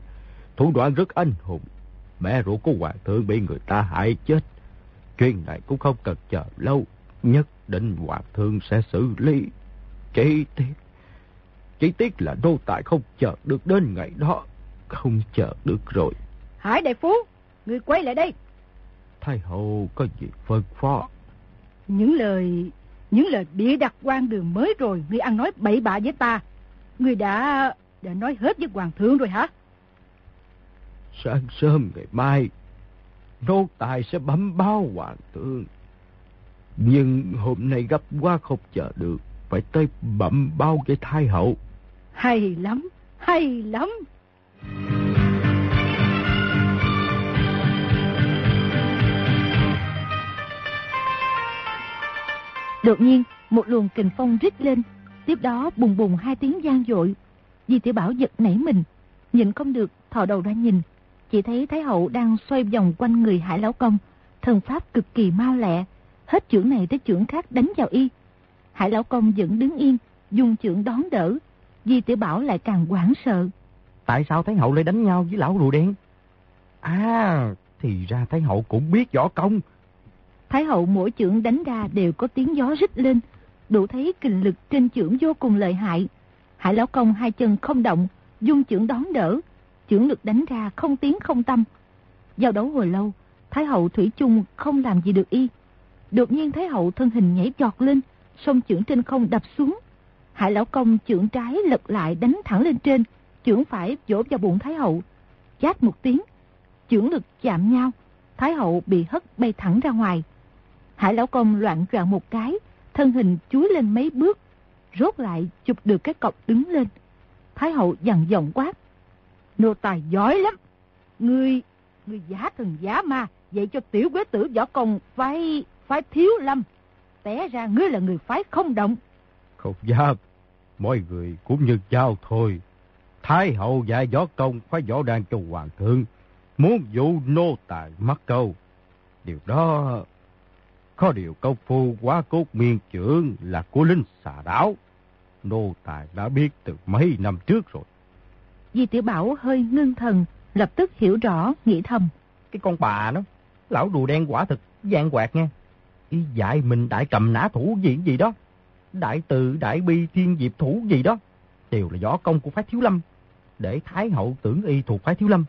thủ đoạn rất anh hùng. Mẹ ruột của hoàng thượng bị người ta hại chết. Chuyện này cũng không cần chờ lâu, nhất định hoàng thượng sẽ xử lý. Chỉ tiếc, chỉ tiếc là đô tài không chờ được đến ngày đó, không chờ được rồi. Hải đại phú, người quay lại đây. Thái hậu có gì phân phó? Những lời, những lời bịa đặt quan đường mới rồi, người ăn nói bậy bạ với ta. Người đã, đã nói hết với hoàng thượng rồi hả? Sáng sớm ngày mai, nô tài sẽ bấm báo hoàng thượng. Nhưng hôm nay gấp quá không chờ được, phải tới bẩm báo với thái hậu. Hay lắm, hay lắm. Đột nhiên, một luồng kình phong rít lên, tiếp đó bùng bùng hai tiếng gian dội. Di tiểu Bảo giật nảy mình, nhìn không được, thò đầu ra nhìn, chỉ thấy Thái Hậu đang xoay vòng quanh người Hải Lão Công, thần pháp cực kỳ mau lẹ, hết chưởng này tới chưởng khác đánh vào y. Hải Lão Công vẫn đứng yên, dùng chưởng đón đỡ, Di tiểu Bảo lại càng hoảng sợ. Tại sao Thái Hậu lại đánh nhau với lão rùa đen? À, thì ra Thái Hậu cũng biết võ công. Thái hậu mỗi chưởng đánh ra đều có tiếng gió rít lên, đủ thấy kình lực trên chưởng vô cùng lợi hại. Hải lão công hai chân không động, dung chưởng đón đỡ, chưởng lực đánh ra không tiếng không tâm. Giao đấu hồi lâu, Thái hậu thủy chung không làm gì được y. Đột nhiên Thái hậu thân hình nhảy giọt lên, song chưởng trên không đập xuống. Hải lão công chưởng trái lật lại đánh thẳng lên trên, chưởng phải vỗ vào bụng Thái hậu. Chát một tiếng, chưởng lực chạm nhau, Thái hậu bị hất bay thẳng ra ngoài. Hải lão công loạn troạn một cái, thân hình chúi lên mấy bước, rốt lại chụp được cái cọc đứng lên. Thái hậu dằn giọng quát. Nô tài giỏi lắm. Ngươi, ngươi giả thần giả ma, vậy cho tiểu quế tử võ công phải, phải thiếu lâm. Té ra ngươi là người phái không động. Không dám, mọi người cũng như giao thôi. Thái hậu dạy võ công phải võ đàn cho hoàng thượng. Muốn dụ nô tài mắc câu. Điều đó có điều công phu quá cốt miên trưởng là của linh xà đảo. Nô tài đã biết từ mấy năm trước rồi. Di Tiểu Bảo hơi ngưng thần, lập tức hiểu rõ, nghĩ thầm. Cái con bà nó, lão rùa đen quả thực, gian quạt nha. Ý dạy mình đại cầm nã thủ gì gì đó. Đại từ, đại bi, thiên diệp thủ gì đó. Đều là võ công của phái thiếu lâm. Để Thái hậu tưởng y thuộc phái thiếu lâm.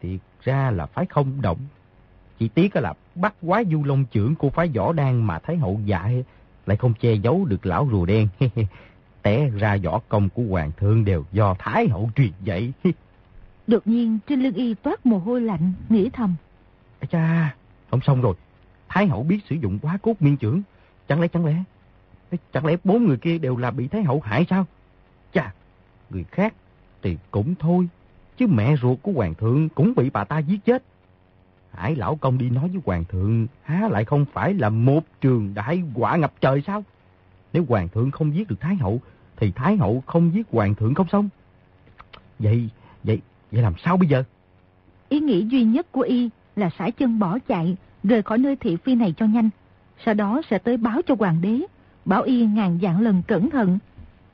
Thiệt ra là phái không động. Chỉ tiếc là bắt quá du long trưởng của phái võ đan mà Thái hậu dạy lại không che giấu được lão rùa đen. Té ra võ công của hoàng thượng đều do Thái hậu truyền dạy. Đột nhiên trên lưng y toát mồ hôi lạnh, nghĩ thầm. Ê cha, không xong rồi. Thái hậu biết sử dụng quá cốt miên trưởng. Chẳng lẽ, chẳng lẽ, chẳng lẽ bốn người kia đều là bị Thái hậu hại sao? Chà, người khác thì cũng thôi. Chứ mẹ ruột của hoàng thượng cũng bị bà ta giết chết. Hải lão công đi nói với hoàng thượng, há lại không phải là một trường đại quả ngập trời sao? Nếu hoàng thượng không giết được Thái hậu, thì Thái hậu không giết hoàng thượng không xong. Vậy, vậy, vậy làm sao bây giờ? Ý nghĩ duy nhất của y là sải chân bỏ chạy, rời khỏi nơi thị phi này cho nhanh. Sau đó sẽ tới báo cho hoàng đế, bảo y ngàn dạng lần cẩn thận.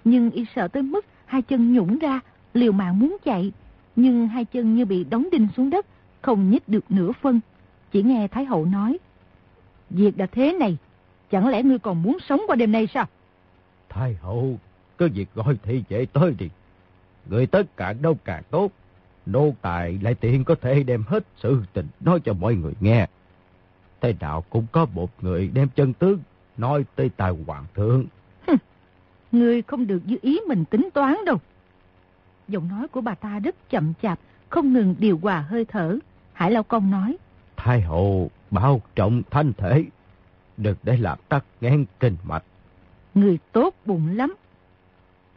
Nhưng y sợ tới mức hai chân nhũng ra, liều mạng muốn chạy. Nhưng hai chân như bị đóng đinh xuống đất, không nhích được nửa phân. Chỉ nghe Thái Hậu nói, Việc đã thế này, chẳng lẽ ngươi còn muốn sống qua đêm nay sao? Thái Hậu, cứ việc gọi thị vệ tới đi. Người tất cả đâu càng tốt. Nô tài lại tiện có thể đem hết sự tình nói cho mọi người nghe. Thế nào cũng có một người đem chân tướng nói tới tài hoàng thượng. Ngươi không được như ý mình tính toán đâu. Giọng nói của bà ta rất chậm chạp, không ngừng điều hòa hơi thở. Hải Lao Công nói. Thái hậu bao trọng thanh thể, đừng để làm tắc nghẽn kinh mạch. Người tốt bụng lắm.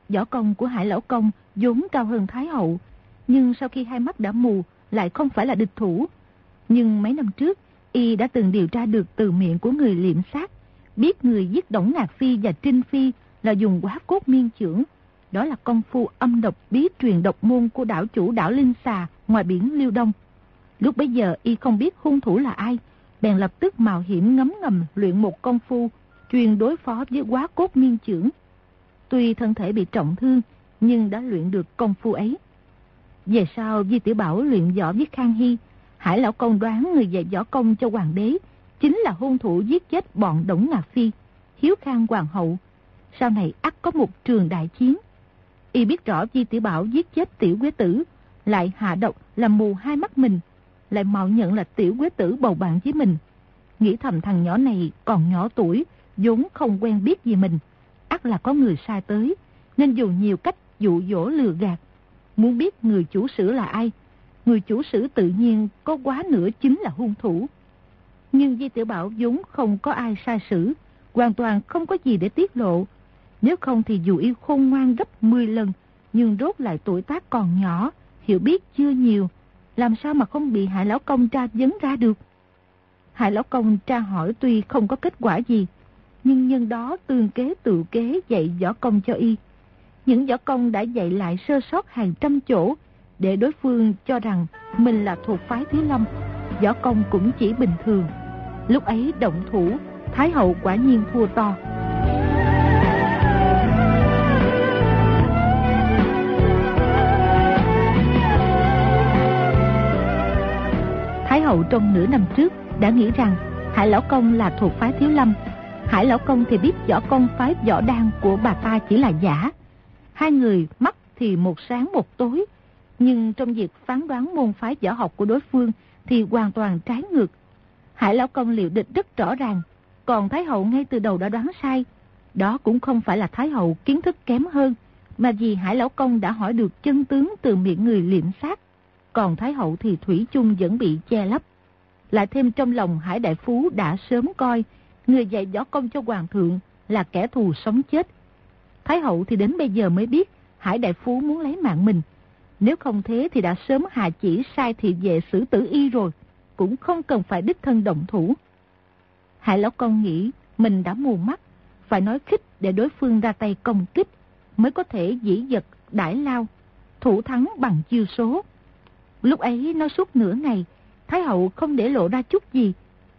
Võ công của Hải Lão Công vốn cao hơn Thái hậu, nhưng sau khi hai mắt đã mù lại không phải là địch thủ. Nhưng mấy năm trước, y đã từng điều tra được từ miệng của người liệm sát, biết người giết Đổng Ngạc Phi và Trinh Phi là dùng quá cốt miên trưởng. Đó là công phu âm độc bí truyền độc môn của đảo chủ đảo Linh Xà ngoài biển Liêu Đông. Lúc bấy giờ y không biết hung thủ là ai, bèn lập tức mạo hiểm ngấm ngầm luyện một công phu, truyền đối phó với quá cốt miên trưởng. Tuy thân thể bị trọng thương, nhưng đã luyện được công phu ấy. Về sau Di Tiểu Bảo luyện võ với Khang Hy, Hải Lão Công đoán người dạy võ công cho hoàng đế, chính là hung thủ giết chết bọn Đổng Ngạc Phi, Hiếu Khang Hoàng hậu. Sau này ắt có một trường đại chiến. Y biết rõ Di Tiểu Bảo giết chết Tiểu Quế Tử, lại hạ độc làm mù hai mắt mình, lại mạo nhận là Tiểu Quế Tử bầu bạn với mình. Nghĩ thầm thằng nhỏ này còn nhỏ tuổi, vốn không quen biết gì mình ắt là có người sai tới, nên dùng nhiều cách dụ dỗ lừa gạt. Muốn biết người chủ sử là ai, người chủ sử tự nhiên có quá nửa chính là hung thủ. Nhưng Di Tiểu Bảo vốn không có ai sai sử, hoàn toàn không có gì để tiết lộ. Nếu không thì dù y khôn ngoan gấp 10 lần, nhưng rốt lại tuổi tác còn nhỏ, hiểu biết chưa nhiều, làm sao mà không bị Hải Lão Công tra vấn ra được. Hải Lão Công tra hỏi tuy không có kết quả gì, nhưng nhân đó tương kế tự kế dạy võ công cho y. Những võ công đã dạy lại sơ sót hàng trăm chỗ, để đối phương cho rằng mình là thuộc phái thứ Lâm, võ công cũng chỉ bình thường. Lúc ấy động thủ, Thái Hậu quả nhiên thua to. Thái Hậu trong nửa năm trước đã nghĩ rằng Hải Lão Công là thuộc phái Thiếu Lâm. Hải Lão Công thì biết võ công phái võ đan của bà ta chỉ là giả. Hai người mắt thì một sáng một tối, nhưng trong việc phán đoán môn phái võ học của đối phương thì hoàn toàn trái ngược. Hải Lão Công liệu địch rất rõ ràng, còn Thái Hậu ngay từ đầu đã đoán sai. Đó cũng không phải là Thái Hậu kiến thức kém hơn, mà vì Hải Lão Công đã hỏi được chân tướng từ miệng người liệm sát. Còn Thái Hậu thì Thủy chung vẫn bị che lấp. Lại thêm trong lòng Hải Đại Phú đã sớm coi người dạy võ công cho Hoàng thượng là kẻ thù sống chết. Thái Hậu thì đến bây giờ mới biết Hải Đại Phú muốn lấy mạng mình. Nếu không thế thì đã sớm hạ chỉ sai thị vệ xử tử y rồi, cũng không cần phải đích thân động thủ. Hải Lão Công nghĩ mình đã mù mắt, phải nói khích để đối phương ra tay công kích, mới có thể dĩ giật, đãi lao, thủ thắng bằng chiêu số. Lúc ấy nói suốt nửa ngày, Thái Hậu không để lộ ra chút gì,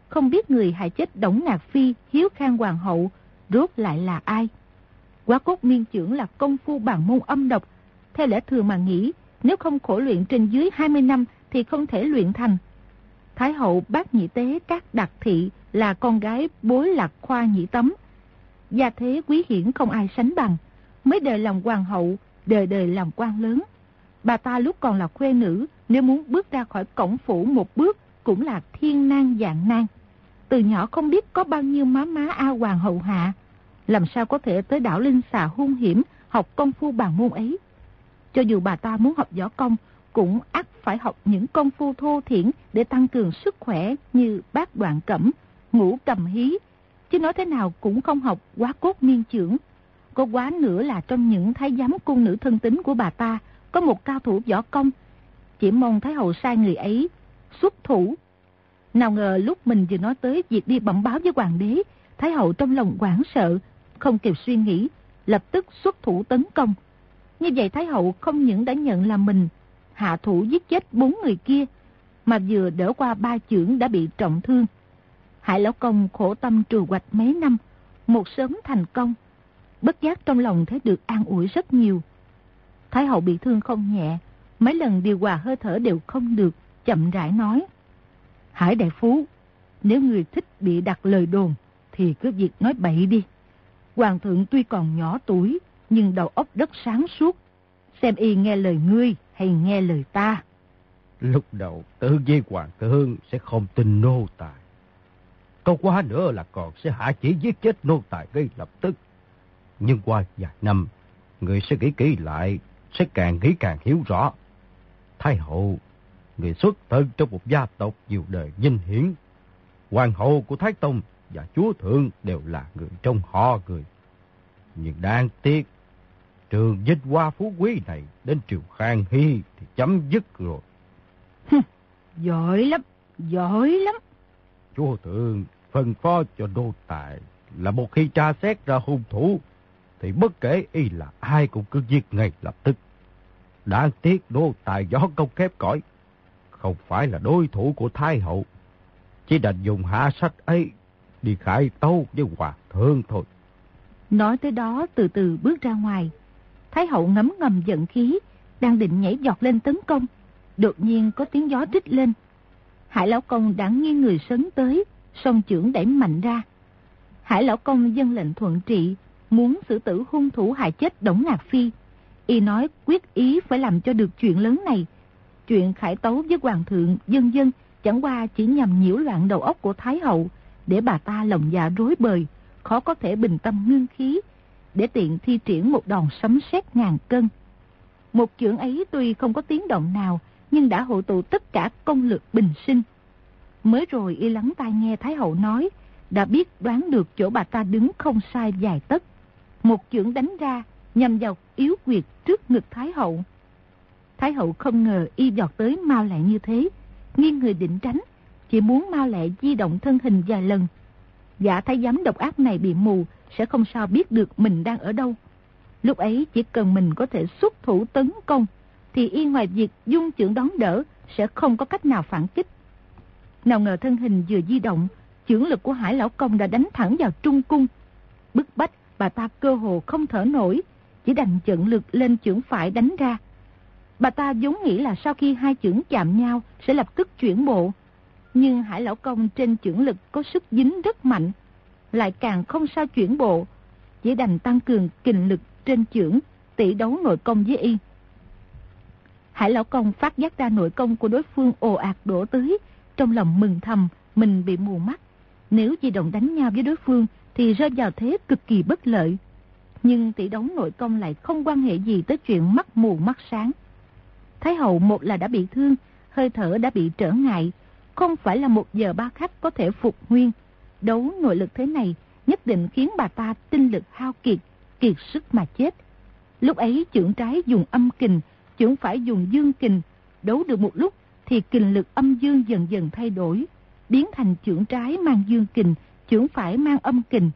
không biết người hại chết Đổng Ngạc Phi, Hiếu Khang Hoàng hậu, rốt lại là ai. Quá cốt miên trưởng là công phu bằng môn âm độc, theo lẽ thường mà nghĩ, nếu không khổ luyện trên dưới 20 năm thì không thể luyện thành. Thái hậu bác nhị tế các đặc thị là con gái bối lạc khoa nhị tấm. Gia thế quý hiển không ai sánh bằng, mới đời làm hoàng hậu, đời đời làm quan lớn. Bà ta lúc còn là khuê nữ, nếu muốn bước ra khỏi cổng phủ một bước cũng là thiên nan dạng nan. Từ nhỏ không biết có bao nhiêu má má A Hoàng hậu hạ, làm sao có thể tới đảo Linh xà hung hiểm học công phu bàn môn ấy. Cho dù bà ta muốn học võ công, cũng ắt phải học những công phu thô thiển để tăng cường sức khỏe như bác đoạn cẩm, ngũ cầm hí. Chứ nói thế nào cũng không học quá cốt miên trưởng. Có quá nữa là trong những thái giám cung nữ thân tính của bà ta có một cao thủ võ công. Chỉ mong Thái Hậu sai người ấy xuất thủ. Nào ngờ lúc mình vừa nói tới việc đi bẩm báo với hoàng đế, Thái Hậu trong lòng quảng sợ, không kịp suy nghĩ, lập tức xuất thủ tấn công. Như vậy Thái Hậu không những đã nhận là mình hạ thủ giết chết bốn người kia, mà vừa đỡ qua ba chưởng đã bị trọng thương. Hải Lão Công khổ tâm trù hoạch mấy năm, một sớm thành công. Bất giác trong lòng thấy được an ủi rất nhiều. Thái Hậu bị thương không nhẹ, mấy lần điều hòa hơi thở đều không được, chậm rãi nói. Hải Đại Phú, nếu người thích bị đặt lời đồn, thì cứ việc nói bậy đi. Hoàng thượng tuy còn nhỏ tuổi, nhưng đầu óc rất sáng suốt. Xem y nghe lời ngươi hay nghe lời ta. Lúc đầu tự với hoàng thượng sẽ không tin nô tài. Câu quá nữa là còn sẽ hạ chỉ giết chết nô tài ngay lập tức. Nhưng qua vài năm, người sẽ nghĩ kỹ lại, sẽ càng nghĩ càng hiểu rõ. Thái hậu, người xuất thân trong một gia tộc nhiều đời vinh hiển. Hoàng hậu của Thái Tông và chúa thượng đều là người trong họ người. Nhưng đáng tiếc, trường vinh hoa phú quý này đến triều Khang Hy thì chấm dứt rồi. giỏi lắm, giỏi lắm. Chúa thượng phân phó cho đô tài là một khi tra xét ra hung thủ, thì bất kể y là ai cũng cứ giết ngay lập tức. Đáng tiếc đô tài gió công khép cõi, không phải là đối thủ của Thái hậu. Chỉ đành dùng hạ sách ấy đi khải tâu với hòa thượng thôi. Nói tới đó từ từ bước ra ngoài. Thái hậu ngấm ngầm giận khí, đang định nhảy giọt lên tấn công. Đột nhiên có tiếng gió trích lên. Hải lão công đã nghiêng người sấn tới, song trưởng đẩy mạnh ra. Hải lão công dân lệnh thuận trị, muốn xử tử hung thủ hại chết Đổng Ngạc Phi. Y nói quyết ý phải làm cho được chuyện lớn này. Chuyện khải tấu với hoàng thượng, dân dân chẳng qua chỉ nhằm nhiễu loạn đầu óc của Thái hậu, để bà ta lòng dạ rối bời, khó có thể bình tâm ngưng khí, để tiện thi triển một đòn sấm sét ngàn cân. Một chưởng ấy tuy không có tiếng động nào, nhưng đã hộ tụ tất cả công lực bình sinh. Mới rồi y lắng tai nghe Thái Hậu nói, đã biết đoán được chỗ bà ta đứng không sai dài tất. Một chưởng đánh ra, nhằm vào yếu quyệt trước ngực Thái Hậu. Thái Hậu không ngờ y giọt tới mau lẹ như thế, nghiêng người định tránh, chỉ muốn mau lẹ di động thân hình vài lần. Giả thái giám độc ác này bị mù, sẽ không sao biết được mình đang ở đâu. Lúc ấy chỉ cần mình có thể xuất thủ tấn công, thì y ngoài việc dung trưởng đón đỡ, sẽ không có cách nào phản kích. Nào ngờ thân hình vừa di động, trưởng lực của Hải Lão Công đã đánh thẳng vào trung cung. Bức bách, bà ta cơ hồ không thở nổi, chỉ đành trận lực lên trưởng phải đánh ra. Bà ta vốn nghĩ là sau khi hai chưởng chạm nhau sẽ lập tức chuyển bộ. Nhưng Hải Lão Công trên chưởng lực có sức dính rất mạnh, lại càng không sao chuyển bộ, chỉ đành tăng cường kình lực trên chưởng, tỷ đấu nội công với y. Hải Lão Công phát giác ra nội công của đối phương ồ ạt đổ tới, trong lòng mừng thầm, mình bị mù mắt. Nếu di động đánh nhau với đối phương thì rơi vào thế cực kỳ bất lợi. Nhưng tỷ đấu nội công lại không quan hệ gì tới chuyện mắt mù mắt sáng. Thái hậu một là đã bị thương, hơi thở đã bị trở ngại, không phải là một giờ ba khắc có thể phục nguyên. Đấu nội lực thế này nhất định khiến bà ta tinh lực hao kiệt, kiệt sức mà chết. Lúc ấy trưởng trái dùng âm kình, trưởng phải dùng dương kình, đấu được một lúc thì kình lực âm dương dần dần thay đổi, biến thành trưởng trái mang dương kình, trưởng phải mang âm kình.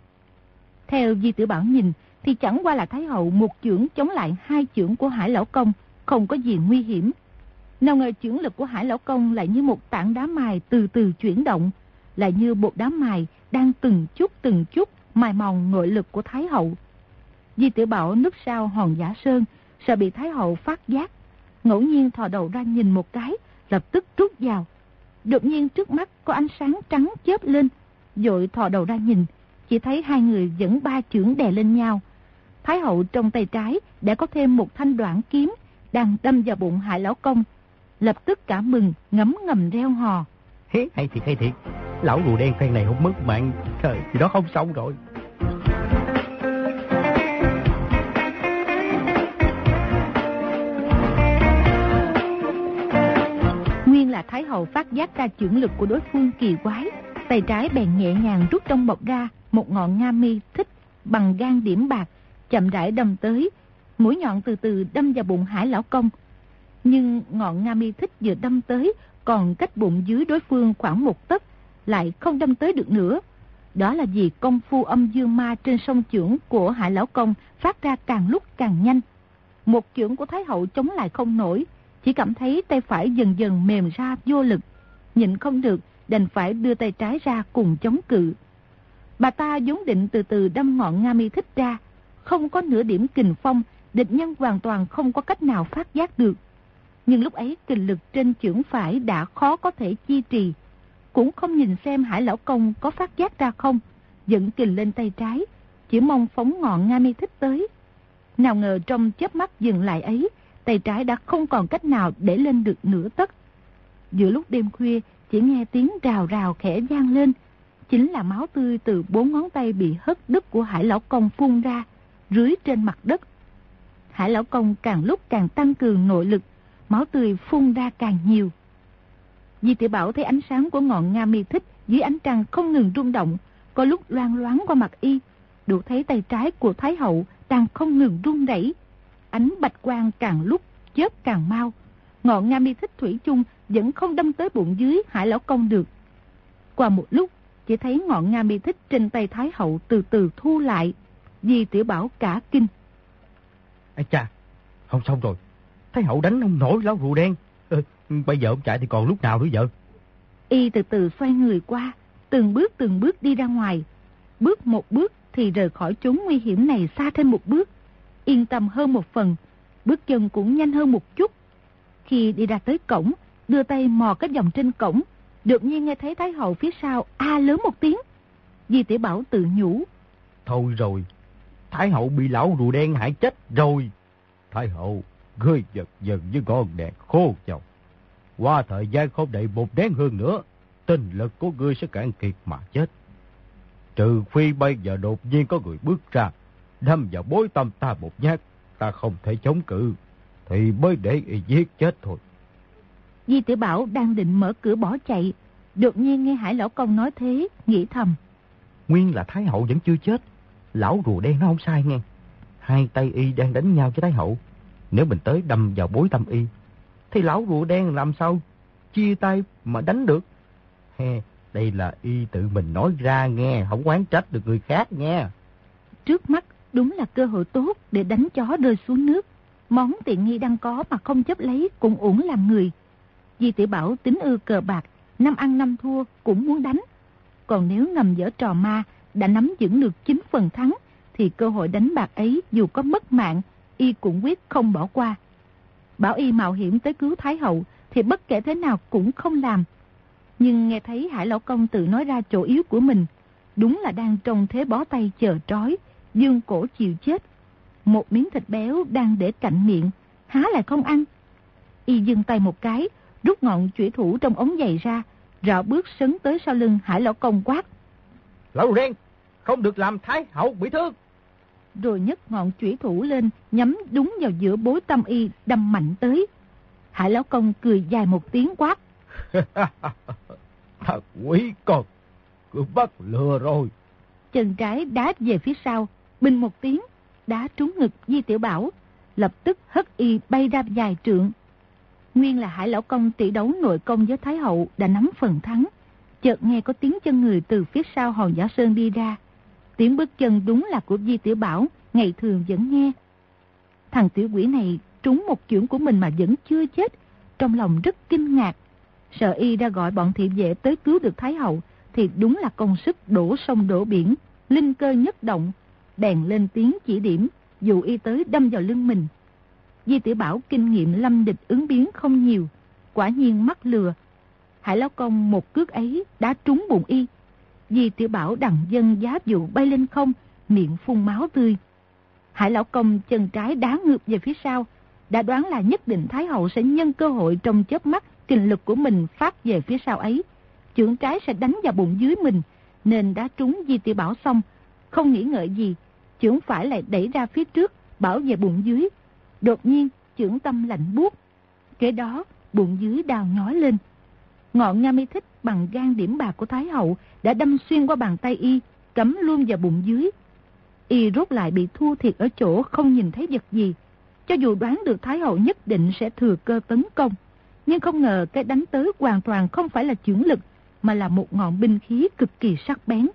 Theo Di Tử Bảo nhìn thì chẳng qua là Thái Hậu một trưởng chống lại hai trưởng của Hải Lão Công, không có gì nguy hiểm. Nào ngờ trưởng lực của Hải Lão Công lại như một tảng đá mài từ từ chuyển động, lại như bột đá mài đang từng chút từng chút mài mòn nội lực của Thái Hậu. Di Tử Bảo núp sau hòn giả sơn, sợ bị Thái Hậu phát giác. ngẫu nhiên thò đầu ra nhìn một cái, lập tức rút vào. Đột nhiên trước mắt có ánh sáng trắng chớp lên, dội thò đầu ra nhìn, chỉ thấy hai người dẫn ba chưởng đè lên nhau. Thái hậu trong tay trái đã có thêm một thanh đoạn kiếm đang đâm vào bụng hải lão công. Lập tức cả mừng, ngấm ngầm reo hò. Hế, hay thiệt, hay thiệt. Lão rùa đen phen này không mất mạng, trời, thì đó không xong rồi. Nguyên là Thái hậu phát giác ra trưởng lực của đối phương kỳ quái. Tay trái bèn nhẹ nhàng rút trong bọc ra một ngọn nga mi thích bằng gan điểm bạc, chậm rãi đâm tới, mũi nhọn từ từ đâm vào bụng hải lão công. Nhưng ngọn nga mi thích vừa đâm tới, còn cách bụng dưới đối phương khoảng một tấc, lại không đâm tới được nữa. Đó là vì công phu âm dương ma trên sông trưởng của hải lão công phát ra càng lúc càng nhanh. Một trưởng của Thái hậu chống lại không nổi, chỉ cảm thấy tay phải dần dần mềm ra vô lực. Nhịn không được, đành phải đưa tay trái ra cùng chống cự. Bà ta vốn định từ từ đâm ngọn Nga mi thích ra, không có nửa điểm kình phong, địch nhân hoàn toàn không có cách nào phát giác được. Nhưng lúc ấy kình lực trên chưởng phải đã khó có thể chi trì, cũng không nhìn xem hải lão công có phát giác ra không, dẫn kình lên tay trái, chỉ mong phóng ngọn Nga mi thích tới. Nào ngờ trong chớp mắt dừng lại ấy, tay trái đã không còn cách nào để lên được nửa tấc. Giữa lúc đêm khuya, chỉ nghe tiếng rào rào khẽ gian lên, chính là máu tươi từ bốn ngón tay bị hất đứt của Hải Lão Công phun ra, rưới trên mặt đất. Hải Lão Công càng lúc càng tăng cường nội lực, máu tươi phun ra càng nhiều. Di tiểu Bảo thấy ánh sáng của ngọn Nga mi thích dưới ánh trăng không ngừng rung động, có lúc loan loáng qua mặt y, đủ thấy tay trái của Thái Hậu đang không ngừng rung đẩy. Ánh bạch quang càng lúc chớp càng mau. Ngọn Nga mi thích thủy chung vẫn không đâm tới bụng dưới Hải Lão Công được. Qua một lúc, chỉ thấy ngọn Nga mi thích trên tay Thái Hậu từ từ thu lại. Di tiểu Bảo cả kinh. Ây cha, không xong rồi. Thái Hậu đánh ông nổi lão rùa đen. Ừ, bây giờ ông chạy thì còn lúc nào nữa vợ? Y từ từ xoay người qua, từng bước từng bước đi ra ngoài. Bước một bước thì rời khỏi chốn nguy hiểm này xa thêm một bước. Yên tâm hơn một phần, bước chân cũng nhanh hơn một chút. Khi đi ra tới cổng, đưa tay mò cái vòng trên cổng, đột nhiên nghe thấy Thái Hậu phía sau a lớn một tiếng. Di tiểu Bảo tự nhủ. Thôi rồi, Thái Hậu bị lão rùa đen hại chết rồi. Thái Hậu, ngươi giật dần với con đèn khô chồng. Qua thời gian không đầy một nén hương nữa, tinh lực của ngươi sẽ cạn kiệt mà chết. Trừ phi bây giờ đột nhiên có người bước ra, đâm vào bối tâm ta một nhát, ta không thể chống cự, thì mới để y giết chết thôi. Di tiểu Bảo đang định mở cửa bỏ chạy, đột nhiên nghe Hải Lão Công nói thế, nghĩ thầm. Nguyên là Thái Hậu vẫn chưa chết. Lão rùa đen nó không sai nghe. Hai tay y đang đánh nhau với Thái Hậu. Nếu mình tới đâm vào bối tâm y, thì lão rùa đen làm sao chia tay mà đánh được. He, đây là y tự mình nói ra nghe, không quán trách được người khác nghe. Trước mắt đúng là cơ hội tốt để đánh chó rơi xuống nước. Món tiện nghi đang có mà không chấp lấy cũng uổng làm người. Di tiểu Bảo tính ư cờ bạc, năm ăn năm thua cũng muốn đánh. Còn nếu ngầm dở trò ma, đã nắm giữ được 9 phần thắng, thì cơ hội đánh bạc ấy dù có mất mạng, y cũng quyết không bỏ qua. Bảo y mạo hiểm tới cứu Thái Hậu, thì bất kể thế nào cũng không làm. Nhưng nghe thấy Hải Lão Công tự nói ra chỗ yếu của mình, đúng là đang trong thế bó tay chờ trói, dương cổ chịu chết. Một miếng thịt béo đang để cạnh miệng, há lại không ăn. Y dừng tay một cái, rút ngọn chủy thủ trong ống giày ra, rạo bước sấn tới sau lưng Hải Lão Công quát. Lão đen, không được làm Thái Hậu bị thương. Rồi nhấc ngọn chủy thủ lên, nhắm đúng vào giữa bối tâm y, đâm mạnh tới. Hải Lão Công cười dài một tiếng quát. Thật quý con, cứ bắt lừa rồi. Chân trái đá về phía sau, bình một tiếng, đá trúng ngực Di Tiểu Bảo, lập tức hất y bay ra dài trượng. Nguyên là Hải Lão Công tỷ đấu nội công với Thái Hậu đã nắm phần thắng. Chợt nghe có tiếng chân người từ phía sau hòn giả sơn đi ra. Tiếng bước chân đúng là của Di Tiểu Bảo, ngày thường vẫn nghe. Thằng tiểu quỷ này trúng một chưởng của mình mà vẫn chưa chết, trong lòng rất kinh ngạc. Sợ y ra gọi bọn thị vệ tới cứu được Thái Hậu, thì đúng là công sức đổ sông đổ biển, linh cơ nhất động, bèn lên tiếng chỉ điểm, dù y tới đâm vào lưng mình. Di Tiểu Bảo kinh nghiệm lâm địch ứng biến không nhiều, quả nhiên mắc lừa. Hải Lão Công một cước ấy đã trúng bụng y. Di Tiểu Bảo đằng dân giá dụ bay lên không, miệng phun máu tươi. Hải Lão Công chân trái đá ngược về phía sau, đã đoán là nhất định Thái Hậu sẽ nhân cơ hội trong chớp mắt kinh lực của mình phát về phía sau ấy. Chưởng trái sẽ đánh vào bụng dưới mình, nên đã trúng Di Tiểu Bảo xong, không nghĩ ngợi gì, chưởng phải lại đẩy ra phía trước, bảo về bụng dưới. Đột nhiên, chưởng tâm lạnh buốt. Kế đó, bụng dưới đào nhói lên. Ngọn nga mi thích bằng gan điểm bạc của Thái Hậu đã đâm xuyên qua bàn tay y, cấm luôn vào bụng dưới. Y rốt lại bị thua thiệt ở chỗ không nhìn thấy vật gì. Cho dù đoán được Thái Hậu nhất định sẽ thừa cơ tấn công, nhưng không ngờ cái đánh tới hoàn toàn không phải là chưởng lực, mà là một ngọn binh khí cực kỳ sắc bén.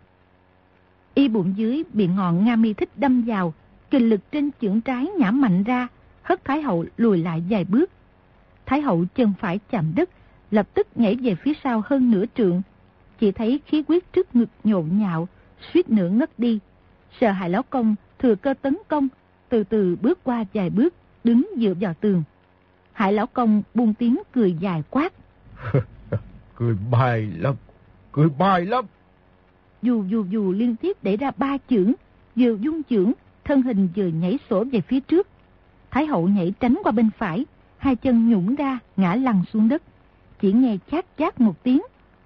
Y bụng dưới bị ngọn Nga mi thích đâm vào, kinh lực trên chưởng trái nhả mạnh ra, hất Thái Hậu lùi lại vài bước. Thái Hậu chân phải chạm đất, lập tức nhảy về phía sau hơn nửa trượng. Chỉ thấy khí huyết trước ngực nhộn nhạo, suýt nữa ngất đi. Sợ hại lão công thừa cơ tấn công, từ từ bước qua vài bước, đứng dựa vào tường. Hải lão công buông tiếng cười dài quát. cười bài lắm, cười bài lắm. Dù dù dù liên tiếp đẩy ra ba chưởng, vừa dung chưởng, thân hình vừa nhảy sổ về phía trước. Thái hậu nhảy tránh qua bên phải, hai chân nhũng ra, ngã lăn xuống đất. Chỉ nghe chát chát một tiếng,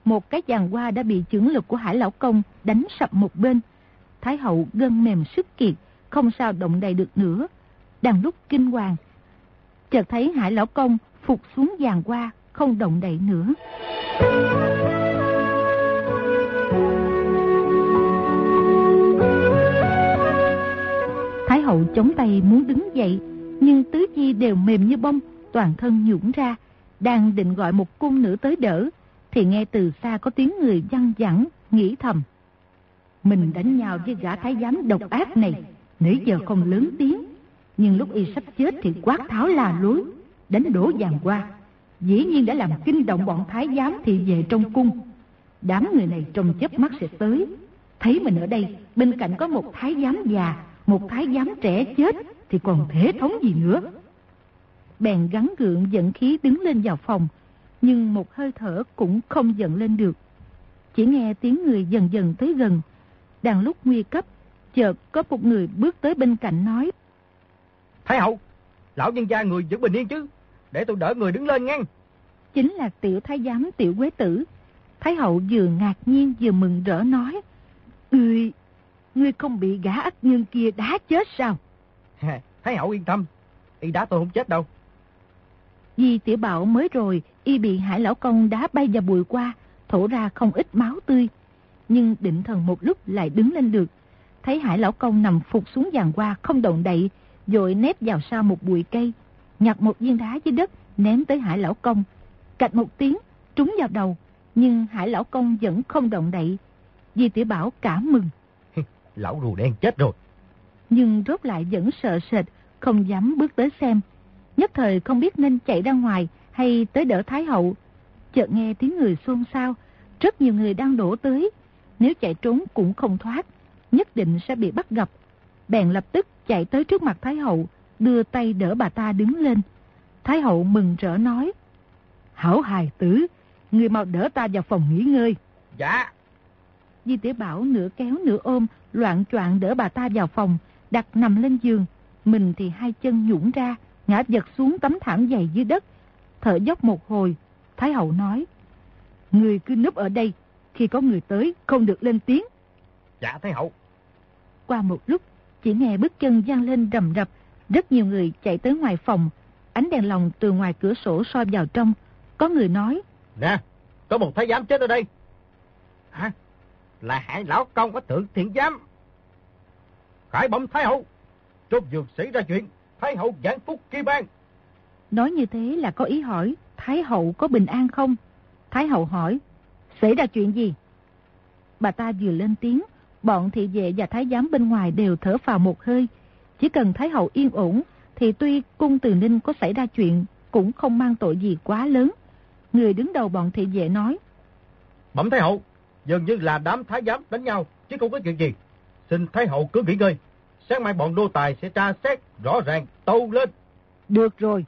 một cái giàn hoa đã bị chưởng lực của hải lão công đánh sập một bên. Thái hậu gân mềm sức kiệt, không sao động đậy được nữa. Đang lúc kinh hoàng, chợt thấy hải lão công phục xuống giàn hoa, không động đậy nữa. Thái hậu chống tay muốn đứng dậy, nhưng tứ chi đều mềm như bông, toàn thân nhũng ra, đang định gọi một cung nữ tới đỡ, thì nghe từ xa có tiếng người văng vẳng, nghĩ thầm. Mình đánh nhau với gã thái giám độc ác này, nãy giờ không lớn tiếng, nhưng lúc y sắp chết thì quát tháo là lối, đánh đổ vàng qua. Dĩ nhiên đã làm kinh động bọn thái giám thì về trong cung. Đám người này trong chớp mắt sẽ tới. Thấy mình ở đây, bên cạnh có một thái giám già, một thái giám trẻ chết, thì còn thể thống gì nữa. Bèn gắn gượng dẫn khí đứng lên vào phòng, nhưng một hơi thở cũng không dẫn lên được. Chỉ nghe tiếng người dần dần tới gần. Đang lúc nguy cấp, chợt có một người bước tới bên cạnh nói. Thái hậu, lão nhân gia người giữ bình yên chứ, để tôi đỡ người đứng lên ngang. Chính là tiểu thái giám tiểu quế tử. Thái hậu vừa ngạc nhiên vừa mừng rỡ nói. Ngươi, ngươi không bị gã ác nhân kia đá chết sao? Thái hậu yên tâm, y đá tôi không chết đâu. Vì tiểu bảo mới rồi, y bị hải lão công đá bay và bụi qua, thổ ra không ít máu tươi. Nhưng định thần một lúc lại đứng lên được. Thấy hải lão công nằm phục xuống giàn qua không động đậy, rồi nép vào sau một bụi cây. Nhặt một viên đá dưới đất, ném tới hải lão công. Cạch một tiếng, trúng vào đầu, nhưng hải lão công vẫn không động đậy. Di tiểu bảo cảm mừng. Lão rùa đen chết rồi. Nhưng rốt lại vẫn sợ sệt, không dám bước tới xem. Nhất thời không biết nên chạy ra ngoài hay tới đỡ Thái Hậu. Chợt nghe tiếng người xôn xao, rất nhiều người đang đổ tới. Nếu chạy trốn cũng không thoát, nhất định sẽ bị bắt gặp. Bèn lập tức chạy tới trước mặt Thái Hậu, đưa tay đỡ bà ta đứng lên. Thái Hậu mừng rỡ nói, Hảo hài tử, người mau đỡ ta vào phòng nghỉ ngơi. Dạ. Di tiểu Bảo nửa kéo nửa ôm, loạn choạng đỡ bà ta vào phòng, đặt nằm lên giường. Mình thì hai chân nhũng ra, ngã giật xuống tấm thảm dày dưới đất. Thở dốc một hồi, Thái Hậu nói, Người cứ núp ở đây, khi có người tới không được lên tiếng. Dạ Thái Hậu. Qua một lúc, chỉ nghe bước chân vang lên rầm rập, rất nhiều người chạy tới ngoài phòng, ánh đèn lồng từ ngoài cửa sổ soi vào trong. Có người nói, Nè, có một thái giám chết ở đây. Hả? Là hải lão công có thượng thiện giám. Khải bẩm Thái Hậu, chốt dược xảy ra chuyện, Thái Hậu giảng phúc kỳ ban. Nói như thế là có ý hỏi, Thái Hậu có bình an không? Thái Hậu hỏi, xảy ra chuyện gì? Bà ta vừa lên tiếng, bọn thị vệ và thái giám bên ngoài đều thở vào một hơi. Chỉ cần Thái Hậu yên ổn, thì tuy cung từ ninh có xảy ra chuyện, cũng không mang tội gì quá lớn. Người đứng đầu bọn thị vệ nói, Bẩm Thái Hậu, dường như là đám thái giám đánh nhau, chứ không có chuyện gì. Xin Thái Hậu cứ nghỉ ngơi. Sáng mai bọn đô tài sẽ tra xét rõ ràng, tâu lên. Được rồi.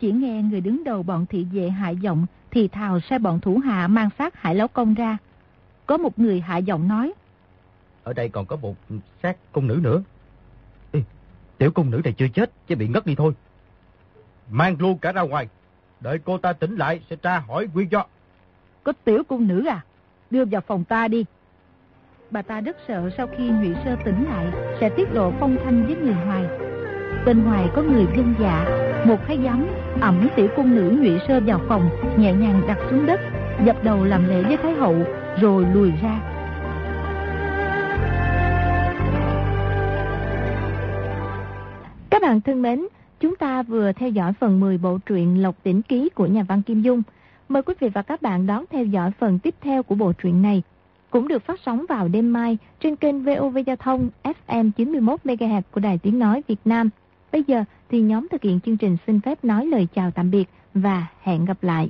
Chỉ nghe người đứng đầu bọn thị vệ hạ giọng thì thào sai bọn thủ hạ mang xác hải lão công ra. Có một người hạ giọng nói. Ở đây còn có một xác cung nữ nữa. Ê, tiểu cung nữ này chưa chết, chỉ bị ngất đi thôi. Mang luôn cả ra ngoài. Đợi cô ta tỉnh lại sẽ tra hỏi nguyên do. Có tiểu cung nữ à? Đưa vào phòng ta đi. Bà ta rất sợ sau khi Nhụy Sơ tỉnh lại sẽ tiết lộ phong thanh với người ngoài. Bên ngoài có người dân dạ, một thái giám ẩm tiểu cung nữ Nhụy Sơ vào phòng, nhẹ nhàng đặt xuống đất, dập đầu làm lễ với Thái hậu, rồi lùi ra. Các bạn thân mến, chúng ta vừa theo dõi phần 10 bộ truyện Lộc Tỉnh Ký của nhà văn Kim Dung. Mời quý vị và các bạn đón theo dõi phần tiếp theo của bộ truyện này. Cũng được phát sóng vào đêm mai trên kênh VOV Giao thông FM 91MHz của Đài Tiếng Nói Việt Nam. Bây giờ thì nhóm thực hiện chương trình xin phép nói lời chào tạm biệt và hẹn gặp lại.